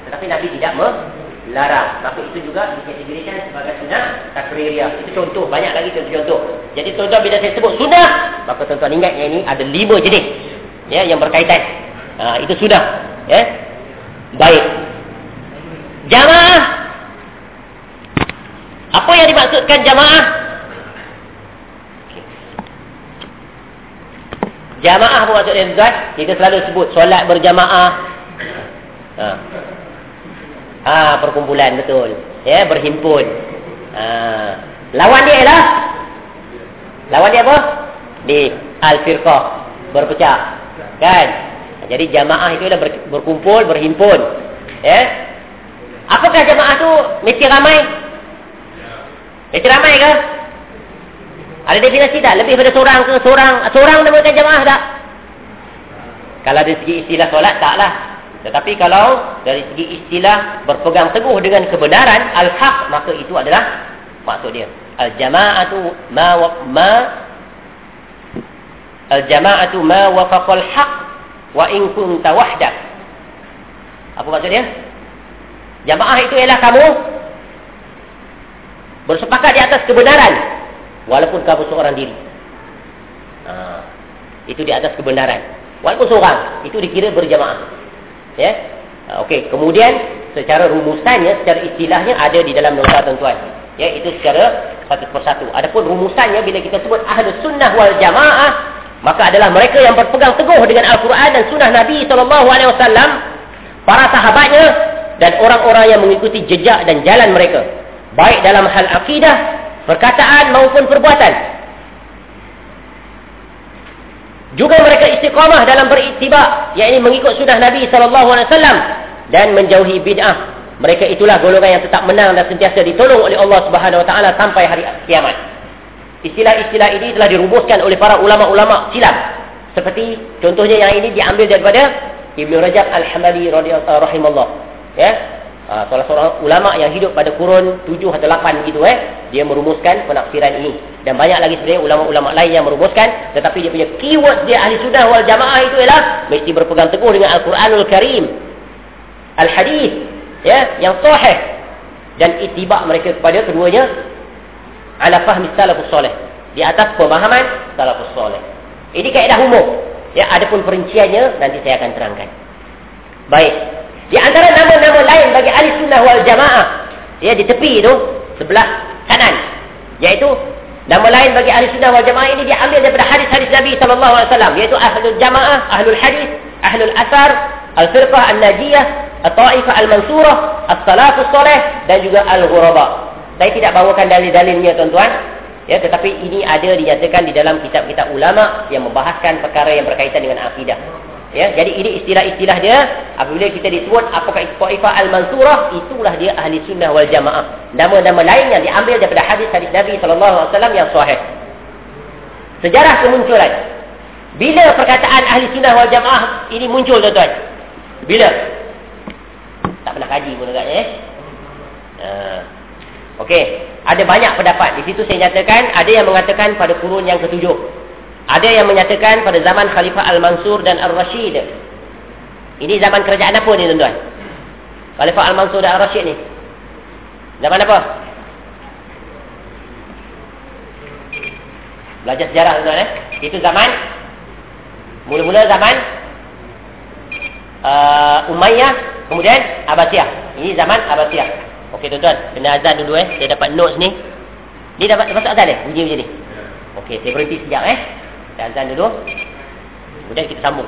Tetapi Nabi tidak melarang. Tapi itu juga dikategorikan sebagai sunnah takririah. Itu contoh. Banyak lagi contoh-contoh. Jadi tuan-tuan bila saya sebut sunnah, maka tuan-tuan ingat yang ini ada lima jenis. Ya, yang berkaitan. Ha, itu sudah. Ya. Baik. Jamaah. Apa yang dimaksudkan jamaah? Jamaah pun maksudnya tuan Kita selalu sebut solat berjamaah ha. ha perkumpulan betul Ya berhimpun ha. Lawan dia ialah Lawan dia apa? Di Al-Firqah Berpecah Kan? Jadi jamaah itu ialah ber, berkumpul, berhimpun Ya Apakah jamaah tu mesti ramai? Mesti ramai ke? Ada definisi tak? Lebih pada seorang ke seorang? Seorang namakan jamaah tak? Kalau dari segi istilah solat, taklah. Tetapi kalau dari segi istilah berpegang teguh dengan kebenaran, al-haq, maka itu adalah maksud dia. Al-jama'atu ma wa, ma Al-jama'atu ma wafaqal haq wa in kunta wahdak. Apa maksud dia? Jamaah itu ialah kamu bersepakat di atas kebenaran Walaupun kamu seorang diri. Ha, itu di atas kebenaran. Walaupun seorang. Itu dikira berjamaah. Ya? Ha, Okey. Kemudian, secara rumusannya, secara istilahnya ada di dalam nota tuan-tuan. Ya, itu secara satu persatu. Adapun rumusannya, bila kita sebut ahli sunnah wal jamaah, maka adalah mereka yang berpegang teguh dengan Al-Quran dan sunnah Nabi SAW, para sahabatnya, dan orang-orang yang mengikuti jejak dan jalan mereka. Baik dalam hal akidah perkataan maupun perbuatan. Juga mereka istiqamah dalam beriktibar, yakni mengikut sunnah Nabi wasallam dan menjauhi bid'ah. Mereka itulah golongan yang tetap menang dan sentiasa ditolong oleh Allah Subhanahu wa taala sampai hari kiamat. Istilah-istilah ini telah dirumuskan oleh para ulama-ulama silam. Seperti contohnya yang ini diambil daripada Ibn Rajab Al-Hamali radhiyallahu. Ya, uh, salah seorang ulama yang hidup pada kurun 7 atau 8 gitu eh dia merumuskan penafsiran ini. Dan banyak lagi sebenarnya ulama-ulama lain yang merumuskan tetapi dia punya keyword dia ahli sunnah wal jamaah itu ialah mesti berpegang teguh dengan Al-Quranul Karim. Al-Hadis ya yang sahih. Dan itibak mereka kepada keduanya ala fahmi salafus soleh di atas pemahaman salafus soleh ini kaedah umum. Ya adapun perinciannya nanti saya akan terangkan. Baik di antara nama-nama lain bagi ahli sunnah wal jamaah. Ya, di tepi itu, sebelah kanan. Iaitu, nama lain bagi ahli sunnah wal jamaah ini diambil daripada hadis-hadis Nabi SAW. Iaitu ahlul jamaah, ahlul hadis, ahlul asar, al-firqah al-najiyah, al-ta'ifah al-mansurah, al-salafus soleh, dan juga al-ghurabah. Saya tidak bawakan dalil-dalilnya tuan-tuan. Ya, tetapi ini ada dinyatakan di dalam kitab-kitab ulama yang membahaskan perkara yang berkaitan dengan akidah. Ya, jadi ini istilah-istilah dia apabila kita disebut apakah Taifah Al-Mansurah itulah dia ahli sunnah wal jamaah. Nama-nama lain yang diambil daripada hadis-hadis Nabi sallallahu alaihi wasallam yang sahih. Sejarah kemunculan. Bila perkataan ahli sunnah wal jamaah ini muncul tuan-tuan? Bila? Tak pernah kaji pun agaknya eh. Uh, Okey, ada banyak pendapat. Di situ saya nyatakan ada yang mengatakan pada kurun yang ketujuh. Ada yang menyatakan pada zaman Khalifah Al-Mansur dan Al-Rashid. Ini zaman kerajaan apa ni tuan-tuan? Khalifah Al-Mansur dan Al-Rashid ni. Zaman apa? Belajar sejarah tuan-tuan eh. Itu zaman mula-mula zaman uh, Umayyah kemudian Abbasiyah. Ini zaman Abbasiyah. Okey tuan-tuan, kena azan dulu eh. Saya dapat notes ni. Ni dapat masuk azan eh? Bunyi macam ni. Okey, saya berhenti sekejap eh. Kita azan dulu. Kemudian kita sambung.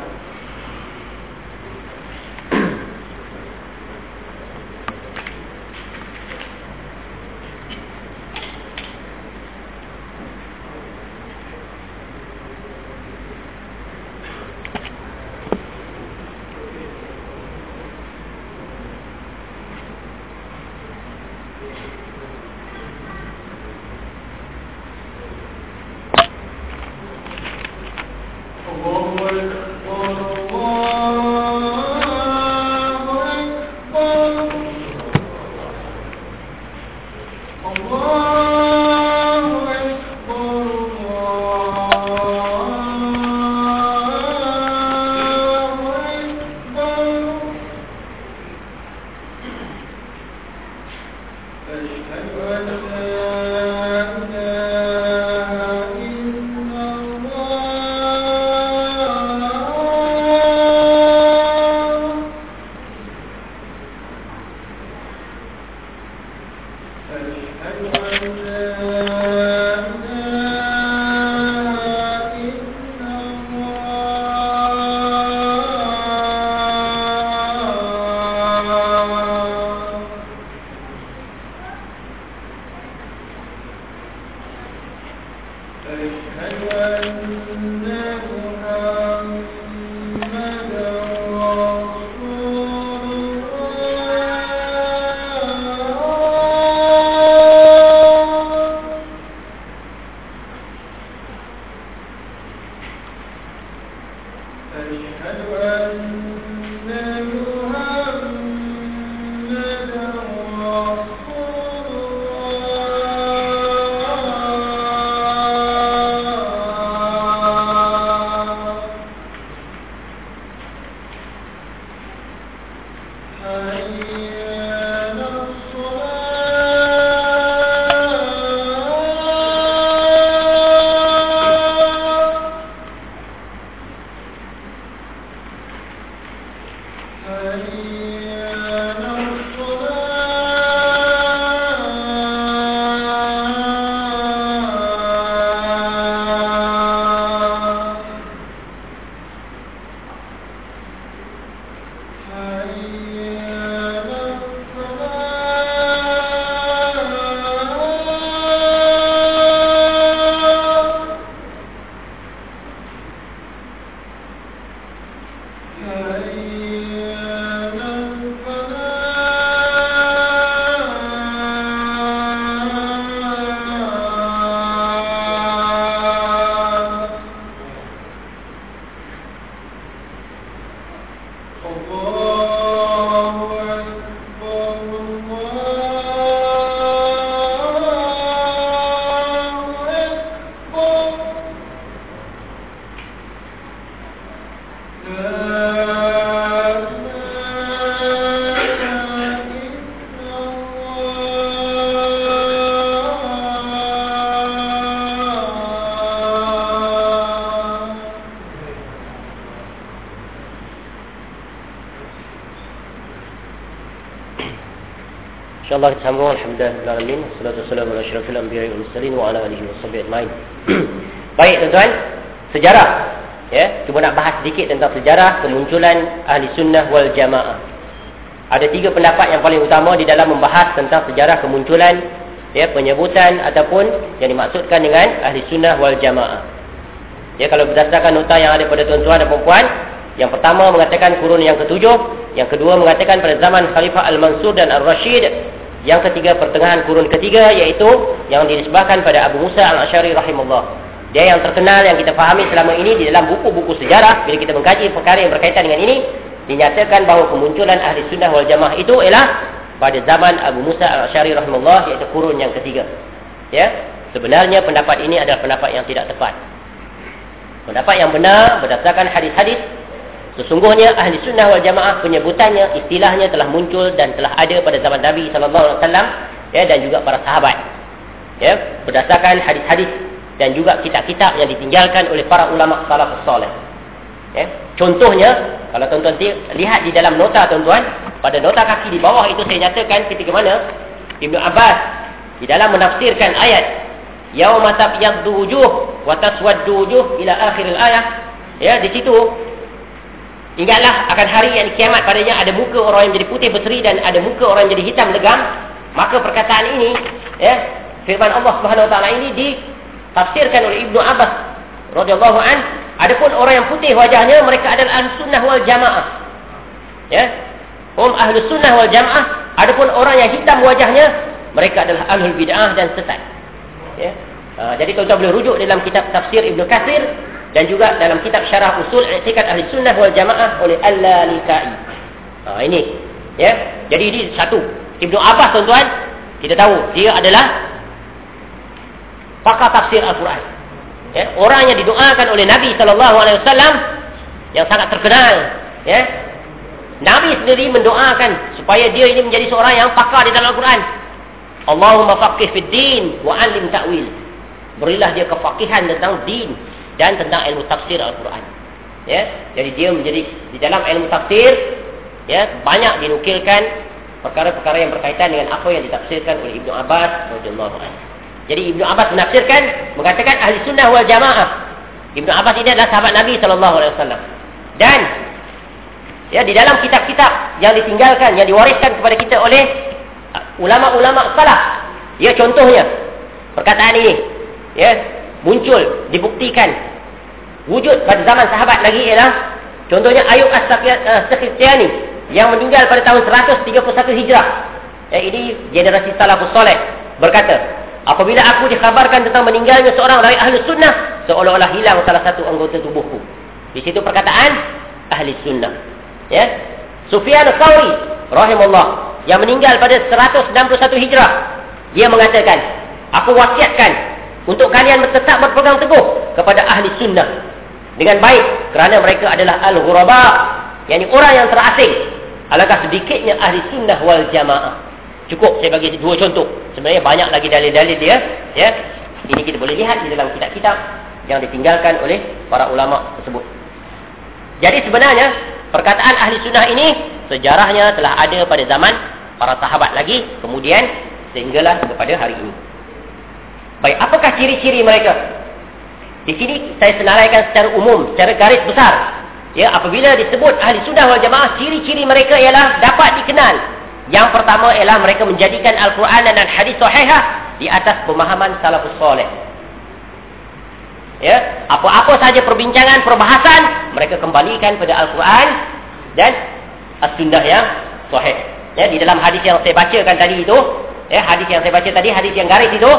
InsyaAllah kita sambung Alhamdulillah Salatu wassalamu ala syarafil anbiya wal mursalin Wa ala alihi wa sahbihi ajma'in. Baik tuan-tuan Sejarah. Ya, Cuba nak bahas sedikit tentang sejarah Kemunculan ahli sunnah wal jamaah. Ada tiga pendapat yang paling utama Di dalam membahas tentang sejarah kemunculan ya, Penyebutan ataupun Yang dimaksudkan dengan ahli sunnah wal jamaah. Ya, kalau berdasarkan nota yang ada pada tuan-tuan dan perempuan Yang pertama mengatakan kurun yang ketujuh Yang kedua mengatakan pada zaman Khalifah Al-Mansur dan Al-Rashid yang ketiga pertengahan kurun ketiga iaitu yang dinisbahkan pada Abu Musa Al-Asy'ari rahimahullah. Dia yang terkenal yang kita fahami selama ini di dalam buku-buku sejarah bila kita mengkaji perkara yang berkaitan dengan ini dinyatakan bahawa kemunculan ahli sunnah wal jamaah itu ialah pada zaman Abu Musa Al-Asy'ari rahimahullah iaitu kurun yang ketiga. Ya. Sebenarnya pendapat ini adalah pendapat yang tidak tepat. Pendapat yang benar berdasarkan hadis-hadis Sesungguhnya ahli sunnah wal jamaah penyebutannya, istilahnya telah muncul dan telah ada pada zaman Nabi SAW ya, dan juga para sahabat. Ya, berdasarkan hadis-hadis dan juga kitab-kitab yang ditinggalkan oleh para ulama salafus soleh. Ya, contohnya, kalau tuan-tuan lihat di dalam nota tuan-tuan, pada nota kaki di bawah itu saya nyatakan ketika mana Ibnu Abbas di dalam menafsirkan ayat Yauma tabyaddu wujuh wa taswaddu wujuh ila akhir al-ayah. Ya, di situ Ingatlah akan hari yang kiamat padanya ada muka orang yang jadi putih berseri dan ada muka orang yang jadi hitam legam. Maka perkataan ini, ya, firman Allah Subhanahu Wa Taala ini ditafsirkan oleh Ibnu Abbas radhiyallahu an. Adapun orang yang putih wajahnya mereka adalah ahli sunnah wal jamaah. Ya. Hum ahli sunnah wal jamaah. Adapun orang yang hitam wajahnya mereka adalah ahli bid'ah dan sesat. Ya. Ha, jadi tuan-tuan boleh rujuk dalam kitab tafsir Ibnu Katsir dan juga dalam kitab syarah usul i'tikad ahli sunnah wal jamaah oleh Al-Lalikai. Ha, ini. Ya. Jadi ini satu. Ibnu Abbas tuan-tuan, kita tahu dia adalah pakar tafsir Al-Quran. Ya, orang yang didoakan oleh Nabi sallallahu alaihi wasallam yang sangat terkenal, ya. Nabi sendiri mendoakan supaya dia ini menjadi seorang yang pakar di dalam Al-Quran. Allahumma faqih fid din wa 'allim ta'wil. Berilah dia kefakihan tentang din dan tentang ilmu tafsir Al-Quran. Ya, jadi dia menjadi di dalam ilmu tafsir ya banyak dinukilkan perkara-perkara yang berkaitan dengan apa yang ditafsirkan oleh Ibnu Abbas radhiyallahu anhu. Jadi Ibnu Abbas menafsirkan mengatakan ahli sunnah wal jamaah. Ibnu Abbas ini adalah sahabat Nabi sallallahu alaihi wasallam. Dan ya di dalam kitab-kitab yang ditinggalkan yang diwariskan kepada kita oleh ulama-ulama salaf. Ya contohnya perkataan ini ya muncul dibuktikan wujud pada zaman sahabat lagi ialah contohnya Ayub As-Sakhistiani uh, yang meninggal pada tahun 131 Hijrah. Eh, ini generasi salafus soleh berkata, apabila aku dikhabarkan tentang meninggalnya seorang dari ahli sunnah, seolah-olah hilang salah satu anggota tubuhku. Di situ perkataan ahli sunnah. Ya. Sufyan Tsauri rahimahullah yang meninggal pada 161 Hijrah, dia mengatakan, aku wasiatkan untuk kalian tetap berpegang teguh kepada ahli sunnah. Dengan baik kerana mereka adalah al-ghuraba yakni orang yang terasing. Alangkah sedikitnya ahli sunnah wal jamaah. Cukup saya bagi dua contoh. Sebenarnya banyak lagi dalil-dalil dia ya. Ini kita boleh lihat di dalam kitab-kitab yang ditinggalkan oleh para ulama tersebut. Jadi sebenarnya perkataan ahli sunnah ini sejarahnya telah ada pada zaman para sahabat lagi kemudian sehinggalah kepada hari ini baik apakah ciri-ciri mereka di sini saya senaraikan secara umum, secara garis besar. Ya, apabila disebut ahli sunnah wal jamaah, ciri-ciri mereka ialah dapat dikenal. Yang pertama ialah mereka menjadikan Al-Quran dan hadis sahihah di atas pemahaman salafus soleh. Ya, apa-apa saja perbincangan, perbahasan, mereka kembalikan pada Al-Quran dan as-sunnah yang sahih. Ya, di dalam hadis yang saya bacakan tadi itu, ya, hadis yang saya baca tadi, hadis yang garis itu,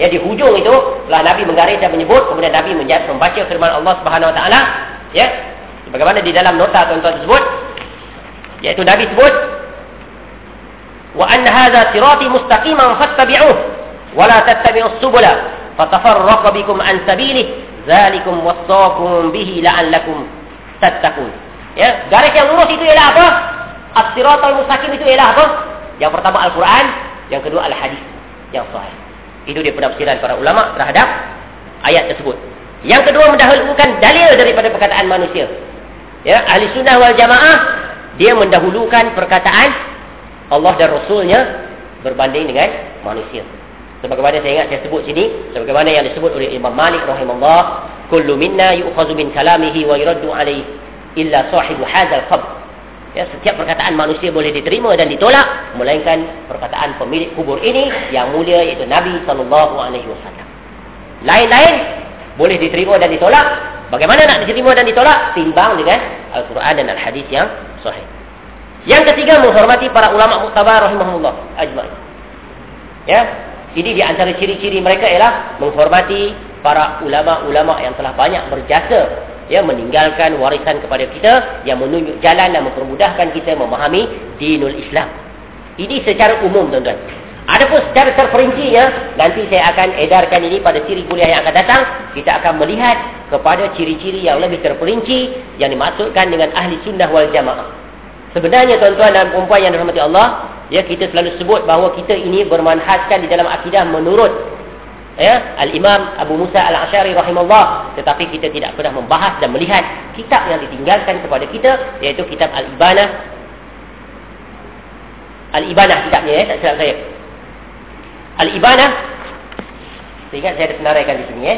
Ya di hujung itu telah Nabi menggaris dan menyebut kemudian Nabi membaca firman Allah Subhanahu wa taala ya. Bagaimana di dalam nota tuan-tuan tersebut? Yaitu Nabi sebut wa anna hadza sirati mustaqiman fattabi'uh wa la tattabi'us subula fatafarraqu bikum an sabilih zalikum wasaqum bihi la'allakum tattaqun. Ya garis yang lurus itu ialah apa? As-siratal mustaqim itu ialah apa? Yang pertama Al-Quran yang kedua Al-Hadis yang sahih itu dia penafsiran para ulama terhadap ayat tersebut. Yang kedua mendahulukan dalil daripada perkataan manusia. Ya, ahli sunnah wal jamaah dia mendahulukan perkataan Allah dan Rasulnya berbanding dengan manusia. Sebagaimana saya ingat saya sebut sini, sebagaimana yang disebut oleh Imam Malik rahimahullah, kullu minna yu'khazu min kalamihi wa yuraddu alayhi illa sahibu hadzal qabr. Ya, setiap perkataan manusia boleh diterima dan ditolak melainkan perkataan pemilik kubur ini yang mulia iaitu Nabi sallallahu alaihi wasallam. Lain-lain boleh diterima dan ditolak. Bagaimana nak diterima dan ditolak? Timbang dengan Al-Quran dan Al-Hadis yang sahih. Yang ketiga menghormati para ulama muktabar rahimahullah ajma'in. Ya, ini di antara ciri-ciri mereka ialah menghormati para ulama-ulama yang telah banyak berjasa ya meninggalkan warisan kepada kita yang menunjuk jalan dan mempermudahkan kita memahami dinul Islam. Ini secara umum tuan-tuan. Adapun secara terperinci ya, nanti saya akan edarkan ini pada siri kuliah yang akan datang. Kita akan melihat kepada ciri-ciri yang lebih terperinci yang dimaksudkan dengan ahli sunnah wal jamaah. Sebenarnya tuan-tuan dan puan yang dirahmati Allah, ya kita selalu sebut bahawa kita ini bermanhajkan di dalam akidah menurut ya? al-Imam Abu Musa al-Asy'ari rahimahullah. Tetapi kita tidak pernah membahas dan melihat kitab yang ditinggalkan kepada kita iaitu kitab al-Ibanah. al-Ibanah kitabnya ya tak silap saya. al-Ibanah ingat saya ada senaraikan di sini ya?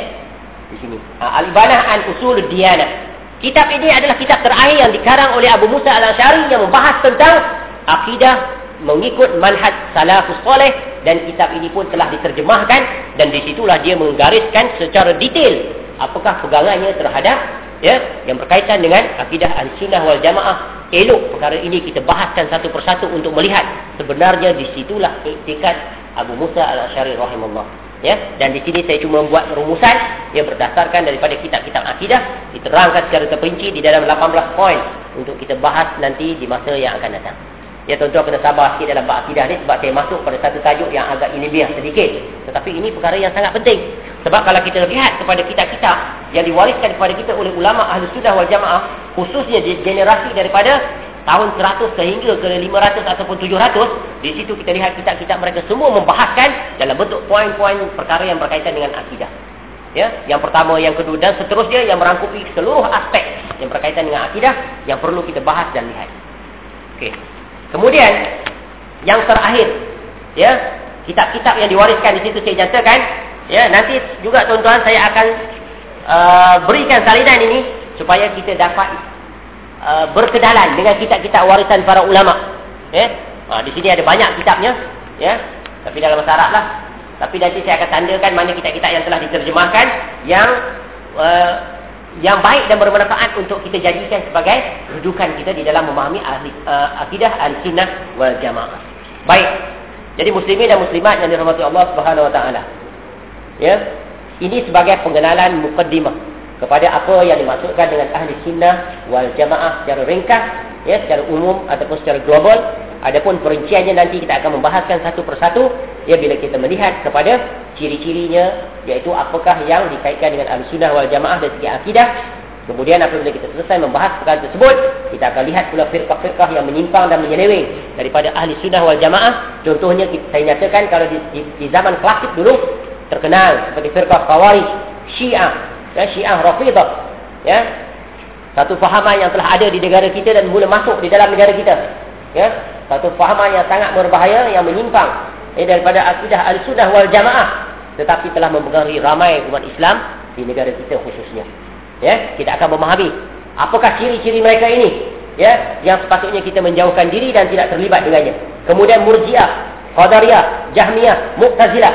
Di sini. Ha, al-Ibanah an usul diyanah. Kitab ini adalah kitab terakhir yang dikarang oleh Abu Musa al-Asy'ari yang membahas tentang akidah mengikut manhaj salafus soleh dan kitab ini pun telah diterjemahkan dan di situlah dia menggariskan secara detail apakah pegangannya terhadap ya yang berkaitan dengan akidah al-sunnah wal jamaah elok perkara ini kita bahaskan satu persatu untuk melihat sebenarnya di situlah iktikad Abu Musa al-Asy'ari rahimahullah Ya, dan di sini saya cuma membuat rumusan yang berdasarkan daripada kitab-kitab akidah diterangkan secara terperinci di dalam 18 poin untuk kita bahas nanti di masa yang akan datang. Ya tuan-tuan kena sabar sikit dalam bab akidah ni sebab saya masuk pada satu tajuk yang agak ilmiah sedikit. Tetapi ini perkara yang sangat penting. Sebab kalau kita lihat kepada kitab-kitab yang diwariskan kepada kita oleh ulama ahli sunnah wal jamaah khususnya di generasi daripada tahun 100 sehingga ke 500 ataupun 700 di situ kita lihat kitab-kitab mereka semua membahaskan dalam bentuk poin-poin perkara yang berkaitan dengan akidah ya yang pertama yang kedua dan seterusnya yang merangkupi seluruh aspek yang berkaitan dengan akidah yang perlu kita bahas dan lihat okey kemudian yang terakhir ya kitab-kitab yang diwariskan di situ saya nyatakan ya nanti juga tuan-tuan saya akan uh, berikan salinan ini supaya kita dapat Uh, berkedalan dengan kitab-kitab warisan para ulama. Ya. Ha, di sini ada banyak kitabnya, ya. Tapi dalam bahasa Arab lah. Tapi nanti saya akan tandakan mana kitab-kitab yang telah diterjemahkan yang uh, yang baik dan bermanfaat untuk kita jadikan sebagai rujukan kita di dalam memahami ahli, uh, akidah al-sunnah wal jamaah. Baik. Jadi muslimin dan muslimat yang dirahmati Allah Subhanahu wa taala. Ya. Ini sebagai pengenalan mukaddimah kepada apa yang dimaksudkan dengan ahli sunnah wal jamaah secara ringkas ya secara umum ataupun secara global. Adapun perinciannya nanti kita akan membahaskan satu persatu ya bila kita melihat kepada ciri-cirinya iaitu apakah yang dikaitkan dengan ahli sunnah wal jamaah dari segi akidah. Kemudian apabila kita selesai membahas perkara tersebut kita akan lihat pula firqah-firqah yang menyimpang dan menyeleweng daripada ahli sunnah wal jamaah. Contohnya saya nyatakan kalau di, di, di zaman klasik dulu terkenal seperti firqah khawarij syiah ya, Syiah Rafidah. Ya. Satu fahaman yang telah ada di negara kita dan mula masuk di dalam negara kita. Ya. Satu fahaman yang sangat berbahaya yang menyimpang. Ya, daripada akidah al-sunnah wal jamaah. Tetapi telah mempengaruhi ramai umat Islam di negara kita khususnya. Ya. Kita akan memahami apakah ciri-ciri mereka ini. Ya. Yang sepatutnya kita menjauhkan diri dan tidak terlibat dengannya. Kemudian murjiah qadariyah jahmiyah mu'tazilah.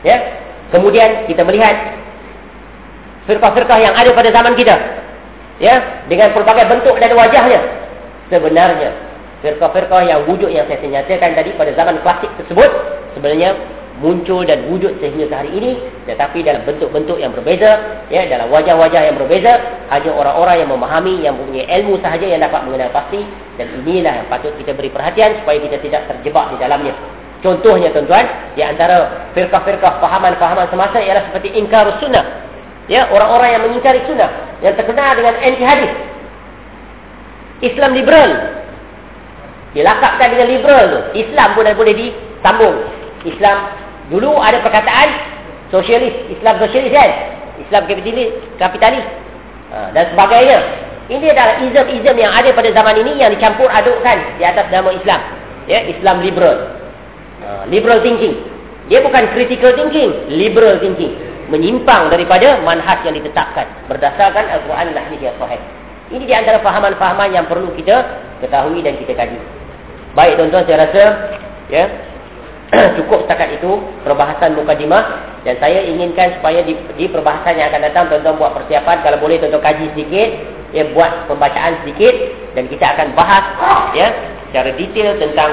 Ya. Kemudian kita melihat firqah-firqah yang ada pada zaman kita. Ya, dengan pelbagai bentuk dan wajahnya. Sebenarnya firqah-firqah yang wujud yang saya nyatakan tadi pada zaman klasik tersebut sebenarnya muncul dan wujud sehingga ke hari ini tetapi dalam bentuk-bentuk yang berbeza ya dalam wajah-wajah yang berbeza hanya orang-orang yang memahami yang punya ilmu sahaja yang dapat mengenal pasti dan inilah yang patut kita beri perhatian supaya kita tidak terjebak di dalamnya contohnya tuan-tuan di antara firqah-firqah fahaman-fahaman semasa ialah seperti ingkar sunnah ya orang-orang yang mengingkari sunnah yang terkenal dengan anti hadis. Islam liberal. Dilakapkan dengan liberal tu. Islam pun dah boleh disambung. Islam dulu ada perkataan sosialis. Islam sosialis kan? Islam kapitalis kapitalis. Ha, dan sebagainya. Ini adalah izam-izam yang ada pada zaman ini yang dicampur adukkan di atas nama Islam. Ya Islam liberal. Ha, liberal thinking. Dia bukan critical thinking liberal thinking menyimpang daripada manhaj yang ditetapkan berdasarkan Al-Quran dan Hadis yang sahih. Ini di antara fahaman-fahaman yang perlu kita ketahui dan kita kaji. Baik tuan-tuan saya rasa ya cukup setakat itu perbahasan mukadimah dan saya inginkan supaya di, di perbahasan yang akan datang tuan-tuan buat persiapan kalau boleh tuan-tuan kaji sedikit ya buat pembacaan sedikit dan kita akan bahas ya secara detail tentang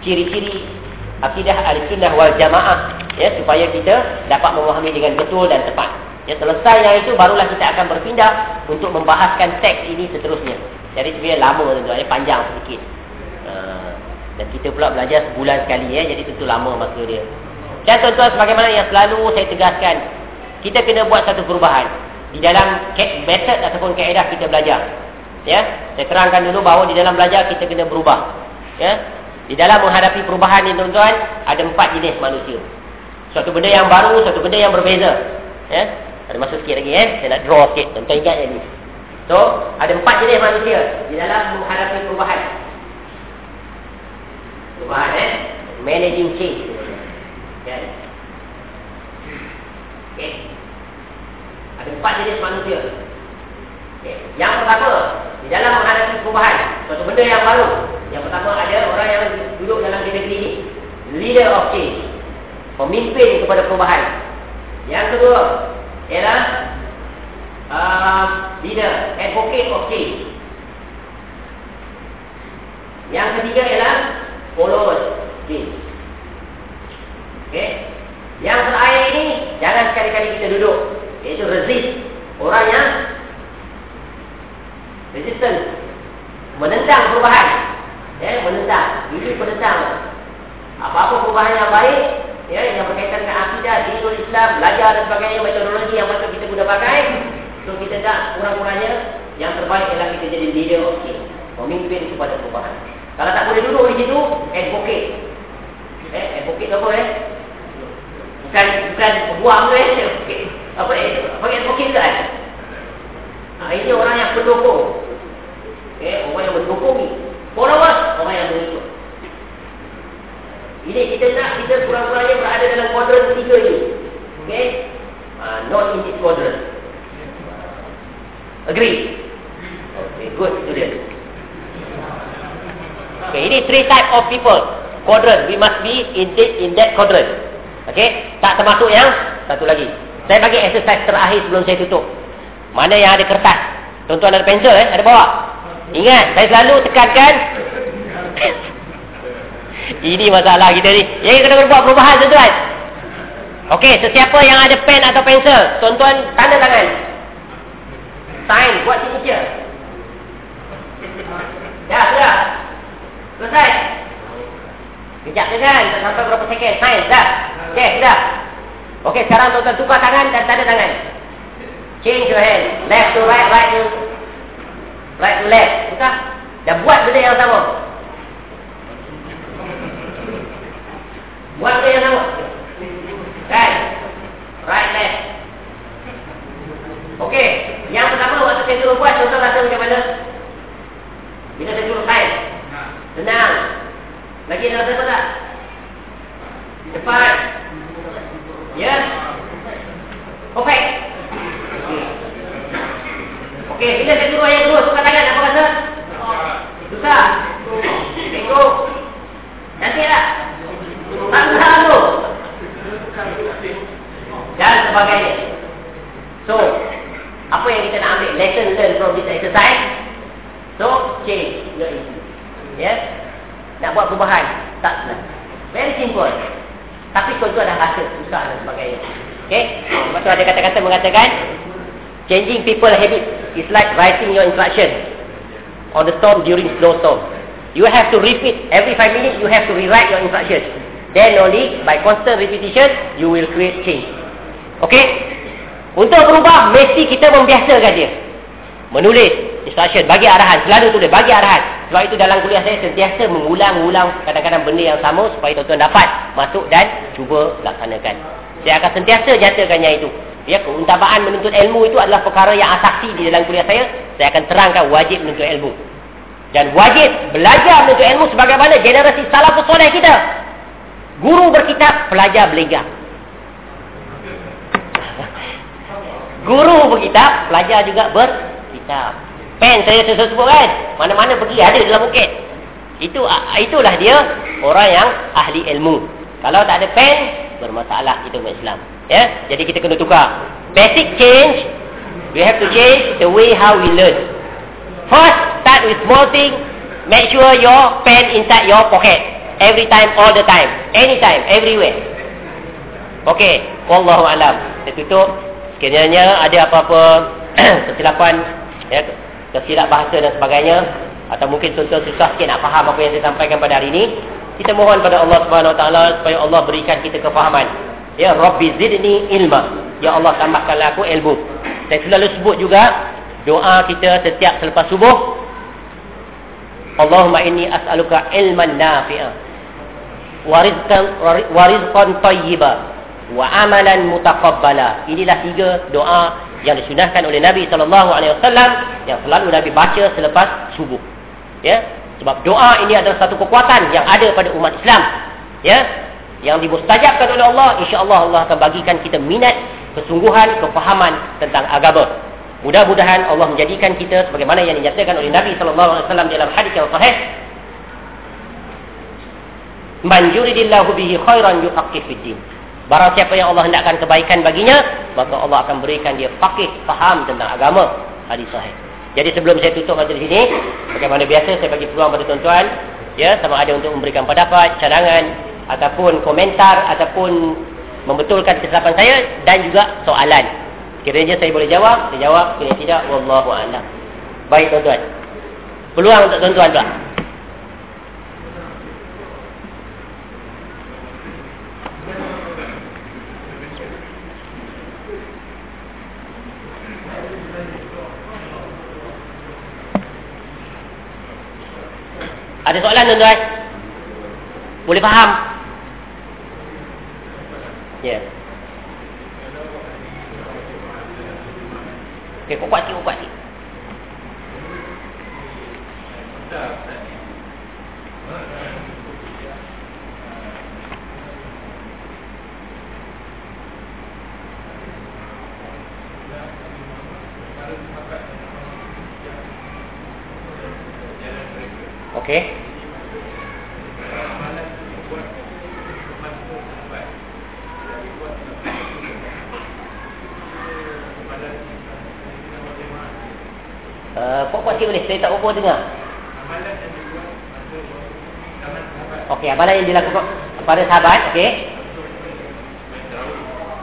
ciri-ciri akidah al-sunnah wal jamaah ya supaya kita dapat memahami dengan betul dan tepat. Ya selesai yang itu barulah kita akan berpindah untuk membahaskan teks ini seterusnya. Jadi sebenarnya lama tuan-tuan, ya, panjang sedikit. Uh, dan kita pula belajar sebulan sekali ya, jadi tentu lama masa dia. Dan tuan-tuan sebagaimana yang selalu saya tegaskan, kita kena buat satu perubahan di dalam method ataupun kaedah kita belajar. Ya, saya terangkan dulu bahawa di dalam belajar kita kena berubah. Ya, di dalam menghadapi perubahan ini tuan-tuan ada empat jenis manusia. Suatu benda yang baru, suatu benda yang berbeza. Ya? Ada masa sikit lagi eh. Saya nak draw sikit. Tuan-tuan ingat yang ni. So, ada empat jenis manusia di dalam menghadapi perubahan. Perubahan eh. Managing change. Okay. Okay. Ada empat jenis manusia. Okay. Yang pertama, di dalam menghadapi perubahan. Suatu benda yang baru. Yang pertama ada orang yang duduk dalam negeri ini. Leader of change pemimpin kepada perubahan. Yang kedua ialah uh, leader, advocate of change. Yang ketiga ialah followers change. Okay. Yang terakhir ini duduk. Iaitu resist. Orang yang resistance. Menentang perubahan. Ya, menentang. Ini penentang. Apa-apa perubahan yang baik, ya, yang berkaitan dengan akidah, dinul Islam, belajar dan sebagainya, metodologi yang patut kita guna pakai. So, kita tak kurang-kurangnya, yang terbaik ialah kita jadi leader of change. Memimpin kepada perubahan. Kalau tak boleh duduk di situ, advocate. Eh, advocate apa eh? Bukan bukan buang tu eh. Apa eh? Apa advocate kan? Ha, ini orang yang pendukung. Eh, orang yang ni. Followers, orang yang mengikut. Ini kita nak kita kurang-kurangnya berada dalam kuadran tiga ini. Okay? Uh, not in this quadrant. Agree? Okay, good student. Okay, ini three type of people. Quadrant. We must be in, that, in that quadrant. Okay? Tak termasuk yang satu lagi. Saya bagi exercise terakhir sebelum saya tutup. Mana yang ada kertas? Tuan-tuan ada pensel eh? Ada bawa? Ingat, saya selalu tekankan ini masalah kita ni. Yang kita kena buat perubahan tuan-tuan. Okey, sesiapa yang ada pen atau pensel, tuan-tuan tanda tangan. Sign, buat signature. Ya, sudah. Selesai. Kejap je kan, tak sampai berapa second. Sign, dah. Okey, sudah. Okey, sekarang tuan-tuan tukar tangan dan tanda tangan. Change your hand. Left to right, right to right to left. Buka. Dah buat benda yang sama. Buat dia yang sama. Kan? Right, left. Okey. Yang pertama, waktu saya suruh buat, tuan-tuan rasa macam mana? Bila saya suruh kain? Senang. Lagi nak rasa tak? Cepat. Ya? Yes. Perfect. Okey, bila saya suruh yang dua, suka tangan, apa rasa? Susah. Tengok. Nanti lah. Tanggal tu. Dan sebagainya. So, apa yang kita nak ambil lesson learn from this exercise? So, change issue. Yes? Nak buat perubahan. Tak senang. Very simple. Tapi tuan-tuan dah rasa susah dan sebagainya. Okay? Sebab tu ada kata-kata mengatakan, changing people habit is like writing your instruction on the storm during snowstorm. You have to repeat every five minutes. You have to rewrite your instructions. Then only by constant repetition you will create change. Okay? Untuk berubah mesti kita membiasakan dia. Menulis instruction, bagi arahan, selalu tulis bagi arahan. Sebab itu dalam kuliah saya sentiasa mengulang-ulang kadang-kadang benda yang sama supaya tuan-tuan dapat masuk dan cuba laksanakan. Saya akan sentiasa nyatakan yang itu. Ya, keuntabaan menuntut ilmu itu adalah perkara yang asaksi di dalam kuliah saya. Saya akan terangkan wajib menuntut ilmu. Dan wajib belajar menuntut ilmu sebagaimana generasi salafus soleh kita. Guru berkitab, pelajar belajar. Guru berkitab, pelajar juga berkitab. Pen saya sudah sebut kan? Mana-mana pergi ada dalam bukit. Itu itulah dia orang yang ahli ilmu. Kalau tak ada pen, bermasalah itu Islam. Ya, jadi kita kena tukar. Basic change, we have to change the way how we learn. First, start with small thing. Make sure your pen inside your pocket. Every time, all the time. Anytime, everywhere. Okey. Wallahu alam. Saya tutup. Sekiranya ada apa-apa kesilapan, ya, kesilap bahasa dan sebagainya. Atau mungkin tuan-tuan susah sikit nak faham apa yang saya sampaikan pada hari ini. Kita mohon pada Allah Subhanahu Wa Taala supaya Allah berikan kita kefahaman. Ya Rabbi zidni ilma. Ya Allah tambahkanlah aku ilmu. Saya selalu sebut juga doa kita setiap selepas subuh. Allahumma inni as'aluka ilman nafi'a warizqan warizqan tayyiba wa amalan mutaqabbala. Inilah tiga doa yang disunahkan oleh Nabi wasallam yang selalu Nabi baca selepas subuh. Ya. Sebab doa ini adalah satu kekuatan yang ada pada umat Islam. Ya. Yang dimustajabkan oleh Allah, insya-Allah Allah akan bagikan kita minat, kesungguhan, kefahaman tentang agama. Mudah-mudahan Allah menjadikan kita sebagaimana yang dinyatakan oleh Nabi sallallahu alaihi wasallam dalam hadis yang sahih Man yuridillahu bihi khairan yuqaqih fid din. Barang siapa yang Allah hendakkan kebaikan baginya, maka Allah akan berikan dia faqih, faham tentang agama. Hadis sahih. Jadi sebelum saya tutup majlis ini, bagaimana biasa saya bagi peluang pada tuan-tuan, ya, sama ada untuk memberikan pendapat, cadangan ataupun komentar ataupun membetulkan kesilapan saya dan juga soalan. Kiranya saya boleh jawab, saya jawab, kiranya tidak, wallahu a'lam. Baik tuan-tuan. Peluang untuk tuan-tuan pula. Ada soalan tuan-tuan? Boleh faham? Ya. Yeah. Okey, kau kuat sikit, kau kuat sikit. Okey. Uh, Puak-puak sikit apa dengar. Okey, amalan yang dilakukan pada sahabat, okey.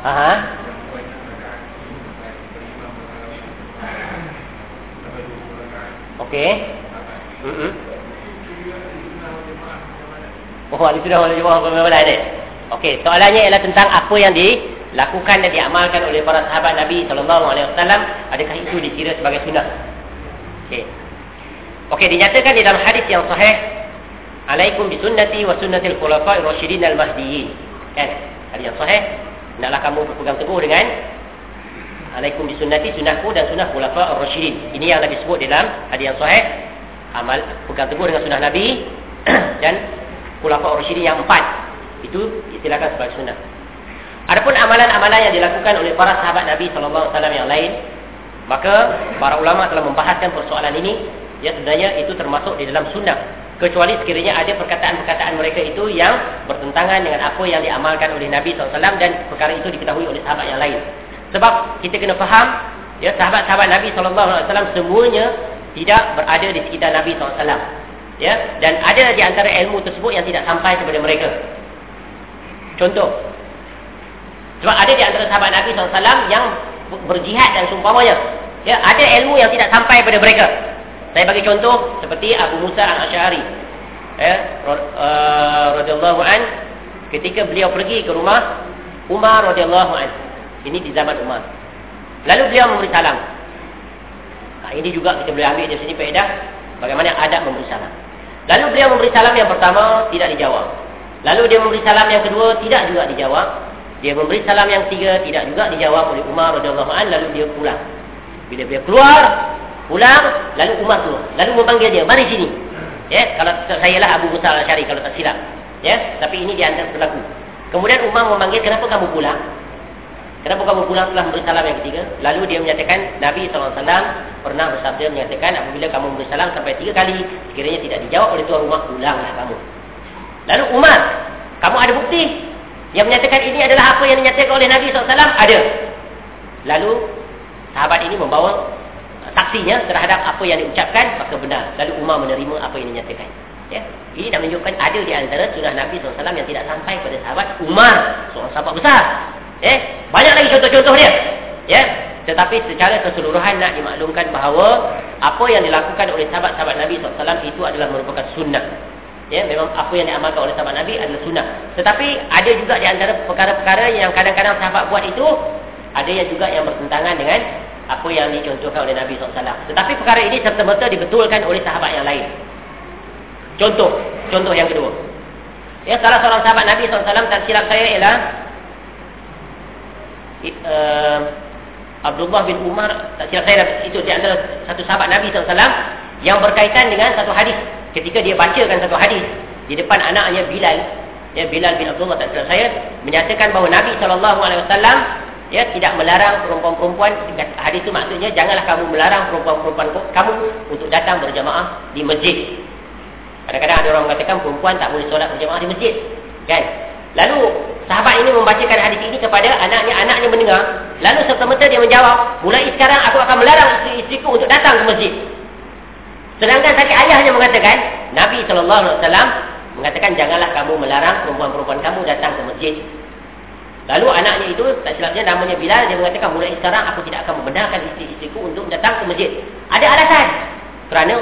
Aha. Okey. Hmm. Oh, ini sudah wala jemaah apa ni? Okey, soalannya ialah tentang apa yang dilakukan dan diamalkan oleh para sahabat Nabi sallallahu alaihi wasallam, adakah itu dikira sebagai sunnah? Okey. Okey, dinyatakan di dalam hadis yang sahih, "Alaikum bisunnati wa sunnatil khulafa'ir rasyidin al-mahdiyyin." Kan? Hadis yang sahih, hendaklah kamu berpegang teguh dengan Alaikum bisunnati sunnahku dan sunnah khulafa'ir rasyidin. Ini yang Nabi sebut dalam hadis yang sahih, amal pegang teguh dengan sunnah Nabi dan khulafa'ir rasyidin yang empat. Itu istilahkan sebagai sunnah. Adapun amalan-amalan yang dilakukan oleh para sahabat Nabi wasallam yang lain, maka para ulama telah membahaskan persoalan ini ya sebenarnya itu termasuk di dalam sunnah. Kecuali sekiranya ada perkataan-perkataan mereka itu yang bertentangan dengan apa yang diamalkan oleh Nabi SAW dan perkara itu diketahui oleh sahabat yang lain. Sebab kita kena faham ya sahabat-sahabat Nabi SAW semuanya tidak berada di sekitar Nabi SAW ya dan ada di antara ilmu tersebut yang tidak sampai kepada mereka. Contoh sebab ada di antara sahabat Nabi SAW yang berjihad dan seumpamanya ya ada ilmu yang tidak sampai kepada mereka saya bagi contoh seperti Abu Musa Al-Asy'ari. Ya, uh, radhiyallahu an ketika beliau pergi ke rumah Umar radhiyallahu an. Ini di zaman Umar. Lalu beliau memberi salam. Nah, ini juga kita boleh ambil di sini faedah bagaimana adab memberi salam. Lalu beliau memberi salam yang pertama tidak dijawab. Lalu dia memberi salam yang kedua tidak juga dijawab. Dia memberi salam yang ketiga tidak juga dijawab oleh Umar radhiyallahu an lalu dia pulang. Bila dia keluar, Pulang, lalu Umar tu, lalu memanggil dia, mari sini. Ya, kalau saya lah Abu Musa al-Syari kalau tak silap. Ya, tapi ini di antara berlaku. Kemudian Umar memanggil, kenapa kamu pulang? Kenapa kamu pulang telah memberi salam yang ketiga? Lalu dia menyatakan, Nabi SAW pernah bersabda menyatakan, apabila kamu memberi salam sampai tiga kali, sekiranya tidak dijawab oleh tuan rumah, pulanglah kamu. Lalu Umar, kamu ada bukti yang menyatakan ini adalah apa yang dinyatakan oleh Nabi SAW? Ada. Lalu sahabat ini membawa saksinya terhadap apa yang diucapkan maka benar. Lalu Umar menerima apa yang dinyatakan. Ya ini nak menunjukkan ada di antara sunnah Nabi SAW yang tidak sampai kepada sahabat Umar seorang sahabat besar. Ya banyak lagi contoh-contoh dia. Ya tetapi secara keseluruhan nak dimaklumkan bahawa apa yang dilakukan oleh sahabat-sahabat Nabi SAW itu adalah merupakan sunnah. Ya memang apa yang diamalkan oleh sahabat Nabi adalah sunnah. Tetapi ada juga di antara perkara-perkara yang kadang-kadang sahabat buat itu ada yang juga yang bertentangan dengan apa yang dicontohkan oleh Nabi SAW. Tetapi perkara ini serta-merta dibetulkan oleh sahabat yang lain. Contoh, contoh yang kedua. Ya, salah seorang sahabat Nabi SAW, tak silap saya ialah uh, Abdullah bin Umar, tak silap saya, itu di antara satu sahabat Nabi SAW yang berkaitan dengan satu hadis. Ketika dia bacakan satu hadis di depan anaknya Bilal, ya Bilal bin Abdullah tak silap saya, menyatakan bahawa Nabi SAW ya tidak melarang perempuan-perempuan hadis itu maksudnya janganlah kamu melarang perempuan-perempuan kamu untuk datang berjamaah di masjid. Kadang-kadang ada orang mengatakan perempuan tak boleh solat berjamaah di masjid kan? Lalu sahabat ini membacakan hadis ini kepada anaknya anaknya mendengar. Lalu serta-merta dia menjawab mulai sekarang aku akan melarang isteri-isteriku untuk datang ke masjid. Sedangkan sakit ayahnya mengatakan Nabi SAW mengatakan janganlah kamu melarang perempuan-perempuan kamu datang ke masjid Lalu anaknya itu tak silapnya namanya Bilal dia mengatakan mulai sekarang aku tidak akan membenarkan isteri-isteriku untuk datang ke masjid. Ada alasan. Kerana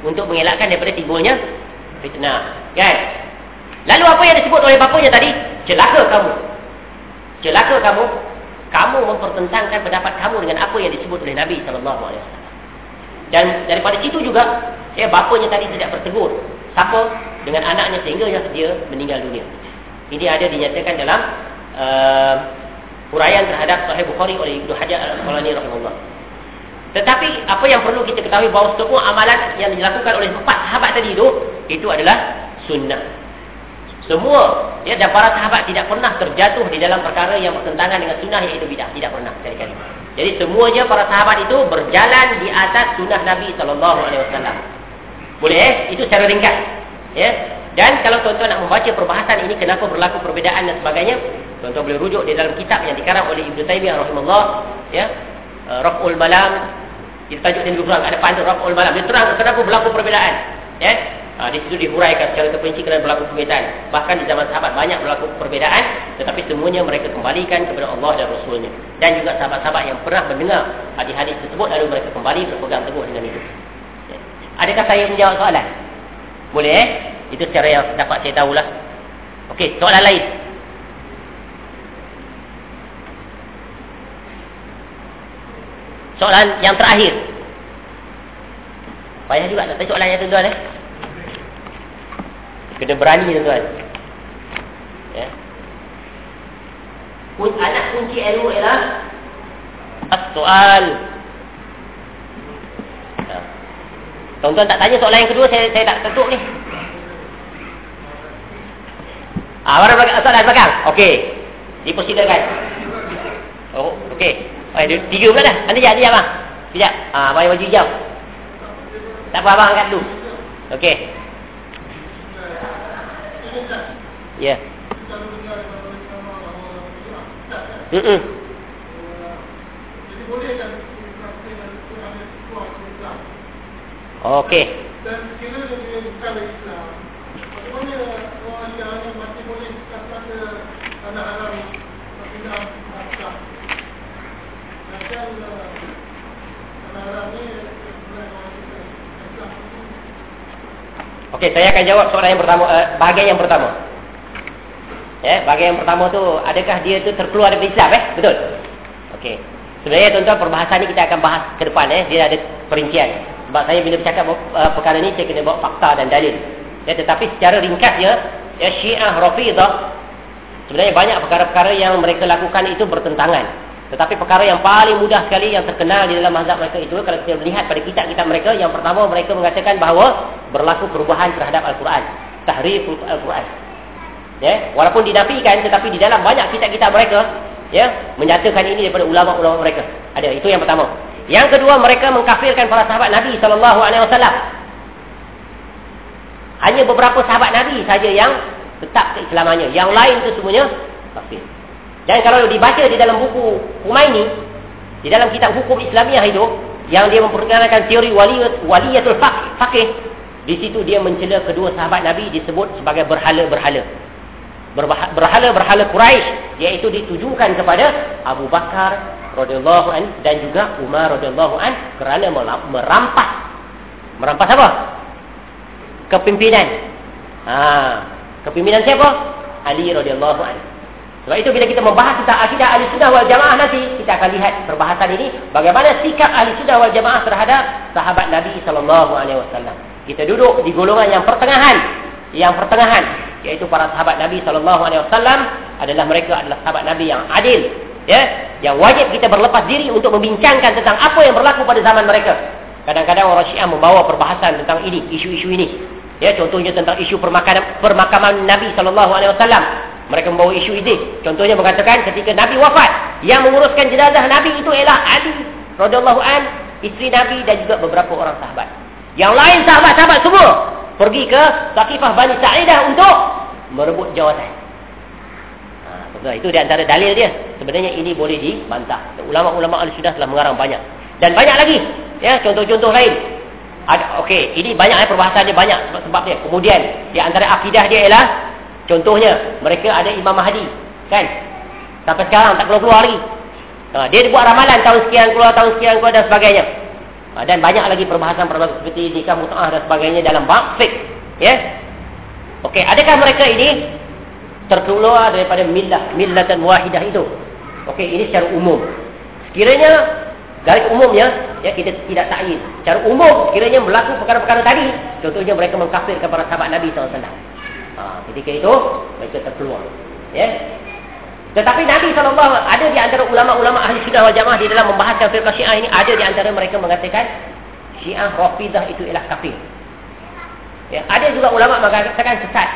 untuk mengelakkan daripada timbulnya fitnah. Kan? Lalu apa yang disebut oleh bapanya tadi? Celaka kamu. Celaka kamu. Kamu mempertentangkan pendapat kamu dengan apa yang disebut oleh Nabi sallallahu alaihi wasallam. Dan daripada situ juga, ya bapanya tadi tidak bertegur. Siapa dengan anaknya sehingga dia meninggal dunia. Ini ada dinyatakan dalam uh, huraian terhadap Sahih Bukhari oleh Ibnu Hajar Al-Asqalani rahimahullah. Tetapi apa yang perlu kita ketahui bahawa semua amalan yang dilakukan oleh empat sahabat tadi itu itu adalah sunnah. Semua ya dan para sahabat tidak pernah terjatuh di dalam perkara yang bertentangan dengan sunnah iaitu bidah, tidak pernah sekali-kali. Jadi semuanya para sahabat itu berjalan di atas sunnah Nabi sallallahu alaihi wasallam. Boleh eh? Itu secara ringkas. Ya. Dan kalau tuan-tuan nak membaca perbahasan ini kenapa berlaku perbezaan dan sebagainya, tuan-tuan boleh rujuk di dalam kitab yang dikarang oleh Ibnu Taimiyah rahimahullah, ya. Uh, Raf'ul Malam kita tajuk ini kurang ada pandu Raf'ul Malam. Dia terang kenapa berlaku perbezaan. Ya. Ha, di situ dihuraikan secara terperinci kerana berlaku perbezaan. Bahkan di zaman sahabat banyak berlaku perbezaan. Tetapi semuanya mereka kembalikan kepada Allah dan Rasulnya. Dan juga sahabat-sahabat yang pernah mendengar hadis-hadis tersebut. Lalu mereka kembali berpegang teguh dengan itu. Ya. Adakah saya menjawab soalan? Boleh eh? Itu secara yang dapat saya tahulah. Okey, soalan lain. Soalan yang terakhir. Payah juga tak soalan yang tuan-tuan eh? Kena berani tuan-tuan. Ya. Pun anak kunci ilmu ialah soal. Ya. Tuan-tuan tak tanya soalan yang kedua saya saya tak tentu ni. Ah, mana belakang soalan belakang? Okey. Dipersilakan. Oh, okey. Oh, tiga pula dah. Nanti jadi abang. Sekejap. Ah, abang baju hijau. Tak apa abang angkat dulu. Okey. Ya. Yeah. Mm -mm. Okey. Dan kira dia bukan Islam. Bagaimana orang yang masih boleh kata anak-anak Islam? Dan anak-anak ni Okey, saya akan jawab soalan yang pertama, uh, bahagian yang pertama. Ya, bahagian yang pertama tu, adakah dia tu terkeluar dari Islam, eh? Betul? Okey. Sebenarnya tuan-tuan perbahasan ni kita akan bahas ke depan, eh? Dia ada perincian. Sebab saya bila bercakap uh, perkara ni, saya kena bawa fakta dan dalil. Ya, tetapi secara ringkasnya, ya, Syiah Rafidah, sebenarnya banyak perkara-perkara yang mereka lakukan itu bertentangan. Tetapi perkara yang paling mudah sekali yang terkenal di dalam mazhab mereka itu kalau kita melihat pada kitab-kitab mereka yang pertama mereka mengatakan bahawa berlaku perubahan terhadap Al-Quran. Tahrif Al-Quran. Ya, walaupun dinafikan tetapi di dalam banyak kitab-kitab mereka ya menyatakan ini daripada ulama-ulama mereka. Ada itu yang pertama. Yang kedua mereka mengkafirkan para sahabat Nabi sallallahu alaihi wasallam. Hanya beberapa sahabat Nabi saja yang tetap keislamannya. Yang lain itu semuanya kafir. Dan kalau dibaca di dalam buku Humaini, di dalam kitab hukum Islamiah itu, yang dia memperkenalkan teori waliyat, waliyatul faqih, di situ dia mencela kedua sahabat Nabi disebut sebagai berhala-berhala. Berhala-berhala Quraisy iaitu ditujukan kepada Abu Bakar radhiyallahu an dan juga Umar radhiyallahu an kerana merampas merampas apa? Kepimpinan. Ha, kepimpinan siapa? Ali radhiyallahu anhu. Sebab itu bila kita membahas tentang akidah ahli sunnah wal jamaah nanti, kita akan lihat perbahasan ini bagaimana sikap ahli sunnah wal jamaah terhadap sahabat Nabi SAW. Kita duduk di golongan yang pertengahan, yang pertengahan, iaitu para sahabat Nabi SAW adalah mereka adalah sahabat Nabi yang adil, ya, yang wajib kita berlepas diri untuk membincangkan tentang apa yang berlaku pada zaman mereka. Kadang-kadang orang Syiah membawa perbahasan tentang ini, isu-isu ini. Ya, contohnya tentang isu permakaman, permakaman Nabi SAW. Mereka membawa isu ini. Contohnya mengatakan ketika Nabi wafat, yang menguruskan jenazah Nabi itu ialah Ali radhiyallahu an, isteri Nabi dan juga beberapa orang sahabat. Yang lain sahabat-sahabat semua pergi ke Saqifah Bani Sa'idah untuk merebut jawatan. Ha, itu di antara dalil dia. Sebenarnya ini boleh dibantah. Ulama-ulama al-sunnah telah mengarang banyak. Dan banyak lagi. Ya, contoh-contoh lain. Ada okey, ini banyak ya perbahasannya banyak sebab sebabnya. Kemudian di antara akidah dia ialah Contohnya, mereka ada Imam Mahdi. Kan? Sampai sekarang tak keluar-keluar lagi. Ha, dia buat ramalan tahun sekian keluar, tahun sekian keluar dan sebagainya. Ha, dan banyak lagi perbahasan-perbahasan seperti nikah mut'ah dan sebagainya dalam bab fiqh. Ya. Okey, adakah mereka ini terkeluar daripada millah, millatan wahidah itu? Okey, ini secara umum. Sekiranya garis umumnya ya kita tidak takyid. Secara umum sekiranya berlaku perkara-perkara tadi, contohnya mereka mengkafirkan para sahabat Nabi SAW. Ha, ketika itu mereka terkeluar. Ya. Tetapi Nabi SAW ada di antara ulama-ulama ahli sunnah wal jamaah di dalam membahaskan firqah syiah ini ada di antara mereka mengatakan syiah rafidah itu ialah kafir. Ya, ada juga ulama mengatakan sesat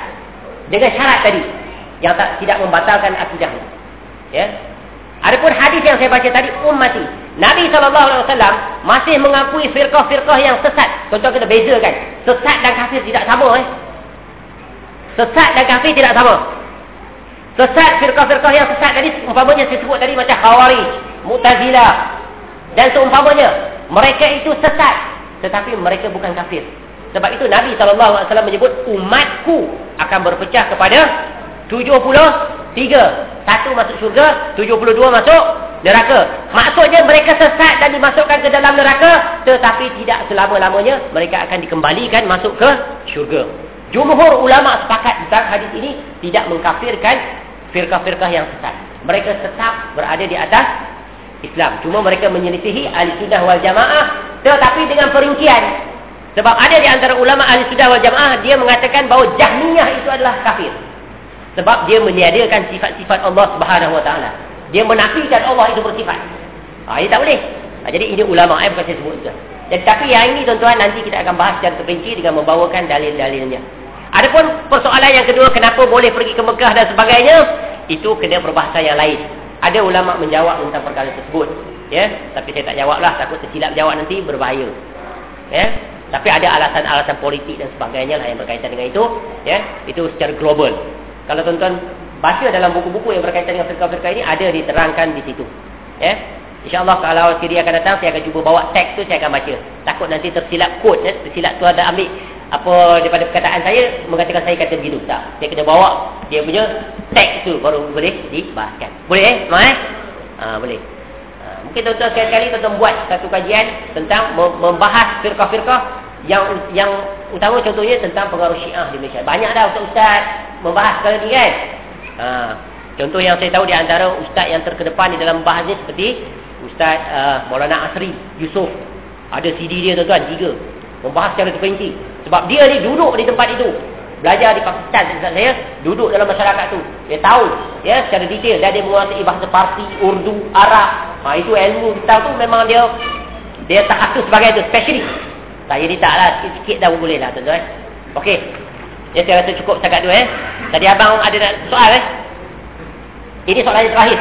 dengan syarat tadi yang tak, tidak membatalkan akidah. Ya. Adapun hadis yang saya baca tadi ummati Nabi SAW masih mengakui firqah-firqah yang sesat. Contoh kita bezakan. Sesat dan kafir tidak sama. Eh. Sesat dan kafir tidak sama. Sesat firqah-firqah yang sesat tadi umpamanya saya sebut tadi macam Khawarij, Mu'tazilah dan seumpamanya mereka itu sesat tetapi mereka bukan kafir. Sebab itu Nabi SAW menyebut umatku akan berpecah kepada 73. Satu masuk syurga, 72 masuk neraka. Maksudnya mereka sesat dan dimasukkan ke dalam neraka tetapi tidak selama-lamanya mereka akan dikembalikan masuk ke syurga. Jumhur ulama sepakat tentang hadis ini tidak mengkafirkan firqah-firqah yang sesat. Mereka tetap berada di atas Islam. Cuma mereka menyelisihi ahli sunnah wal jamaah tetapi dengan perincian. Sebab ada di antara ulama ahli sunnah wal jamaah dia mengatakan bahawa Jahmiyah itu adalah kafir. Sebab dia meniadakan sifat-sifat Allah Subhanahu wa taala. Dia menafikan Allah itu bersifat. Ha, ini tak boleh. Ha, jadi ini ulama eh bukan saya sebut itu. Dan tapi yang ini tuan-tuan nanti kita akan bahas secara terperinci dengan membawakan dalil-dalilnya. Adapun persoalan yang kedua kenapa boleh pergi ke Mekah dan sebagainya itu kena berbahasa yang lain. Ada ulama menjawab tentang perkara tersebut, ya. Tapi saya tak jawablah takut tersilap jawab nanti berbahaya. Ya. Tapi ada alasan-alasan politik dan sebagainya lah yang berkaitan dengan itu, ya. Itu secara global. Kalau tuan-tuan baca dalam buku-buku yang berkaitan dengan firqah-firqah ini ada diterangkan di situ. Ya. InsyaAllah kalau kiri akan datang Saya akan cuba bawa teks tu Saya akan baca. Takut nanti tersilap kod ya. Tersilap tu ada ambil apa daripada perkataan saya mengatakan saya kata begitu. Tak dia kena bawa dia punya teks tu baru boleh dibahaskan. Boleh eh? Mak eh? Ha, boleh. Ha, mungkin tuan-tuan sekali-kali tuan-tuan buat satu kajian tentang membahas firqah-firqah yang yang utama contohnya tentang pengaruh syiah di Malaysia. Banyak dah ustaz-ustaz membahas kali ni kan? Ha, contoh yang saya tahu di antara ustaz yang terkedepan di dalam bahas ni seperti ustaz uh, Maulana Asri Yusof. Ada CD dia tuan-tuan tiga. Membahas secara terperinci. Sebab dia ni duduk di tempat itu. Belajar di Pakistan Ustaz saya duduk dalam masyarakat tu. Dia tahu ya secara detail. Dan dia menguasai bahasa Parsi Urdu Arab. Ha, itu ilmu kita tu memang dia dia tak aktif sebagai itu specialist saya ni taklah sikit-sikit dah boleh lah tuan-tuan okey. Ya saya rasa cukup setakat tu eh. Tadi abang ada soal eh. Ini soalan yang terakhir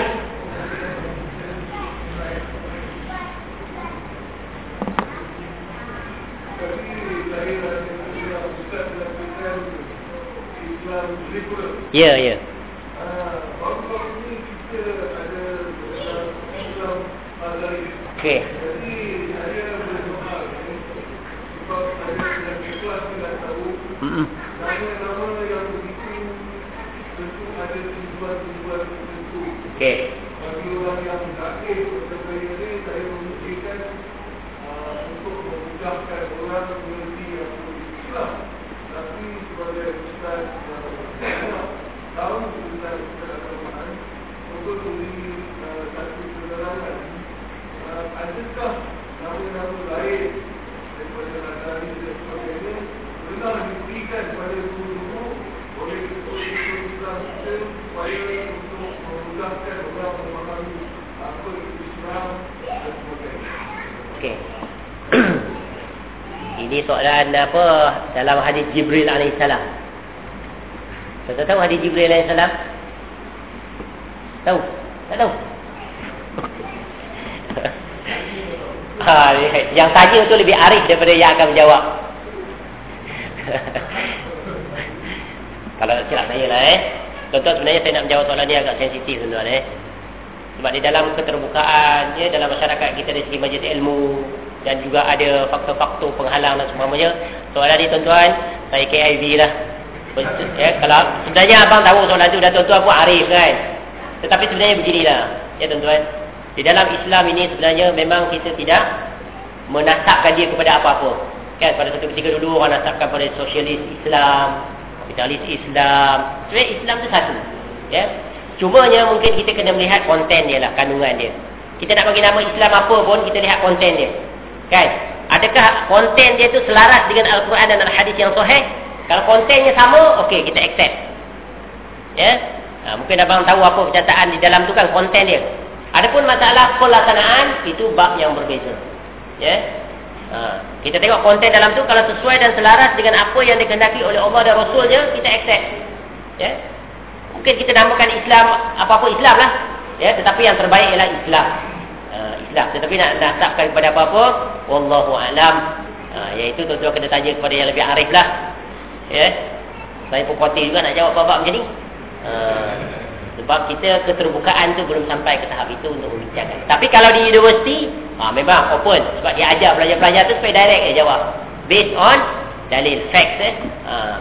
Ya, ya. Islam. Dan sebagainya Okay. Ini soalan apa dalam hadis Jibril alaihissalam. Tuan tahu hadis Jibril AS? Tahu? Tak tahu? ha, yang tanya tu lebih arif daripada yang akan menjawab. Kalau silap saya lah eh. Tuan-tuan sebenarnya saya nak menjawab soalan ni agak sensitif tuan-tuan eh. Sebab di dalam keterbukaan ya, dalam masyarakat kita dari segi majlis ilmu dan juga ada faktor-faktor penghalang dan semuanya. Soalan ni tuan-tuan, saya KIV lah ya, kalau sebenarnya abang tahu soalan tu dah tuan-tuan pun arif kan Tetapi sebenarnya beginilah. Ya tuan-tuan. Di dalam Islam ini sebenarnya memang kita tidak menasabkan dia kepada apa-apa. Kan pada satu ketika dulu orang nasabkan pada sosialis Islam, kapitalis Islam. Sebenarnya Islam tu satu. Ya. Cumanya mungkin kita kena melihat konten dia lah, kandungan dia. Kita nak bagi nama Islam apa pun, kita lihat konten dia. Kan? Adakah konten dia tu selaras dengan Al-Quran dan Al-Hadis yang sahih? Kalau kontennya sama, okey, kita accept. Ya? Ha, mungkin abang tahu apa perkataan di dalam tu kan konten dia. Adapun masalah pelaksanaan, itu bab yang berbeza. Ya? Ha, kita tengok konten dalam tu, kalau sesuai dan selaras dengan apa yang dikendaki oleh Allah dan Rasulnya, kita accept. Ya? Mungkin kita namakan Islam apa-apa Islam lah. Ya, tetapi yang terbaik ialah Islam. Islam. Tetapi nak nasabkan kepada apa-apa, wallahu alam. Uh, iaitu tuan-tuan kena tanya kepada yang lebih arif lah. Ya. Saya pun khawatir juga nak jawab apa-apa macam ni. Uh, sebab kita keterbukaan tu belum sampai ke tahap itu untuk membincangkan. Tapi kalau di universiti, uh, memang open. Sebab dia ajar pelajar-pelajar tu supaya direct dia jawab. Based on dalil, facts eh. Uh,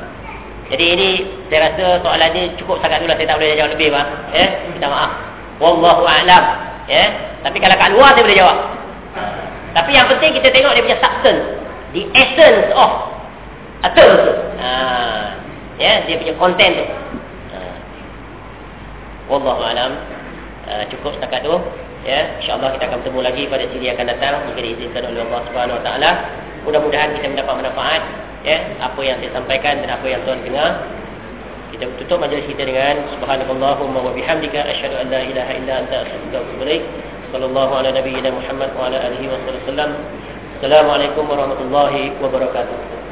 jadi ini saya rasa soalan ini cukup sangat dulu saya tak boleh jawab lebih bang. Ya, eh? minta maaf. Wallahu a'lam. Ya. Tapi kalau kat luar saya boleh jawab. Tapi yang penting kita tengok dia punya substance, the essence of a term tu. Ha. Ya, dia punya content tu. Ha. Wallahu a'lam. Ha, cukup setakat tu. Ya, insya-Allah kita akan bertemu lagi pada siri akan datang jika diizinkan oleh Allah Subhanahu taala. Mudah-mudahan kita mendapat manfaat ya apa yang saya sampaikan dan apa yang tuan dengar kita tutup majlis kita dengan subhanallahumma wa bihamdika asyhadu an la ilaha illa anta astaghfiruka wa atubu sallallahu ala nabiyyina muhammad wa ala alihi wa sallam assalamualaikum warahmatullahi wabarakatuh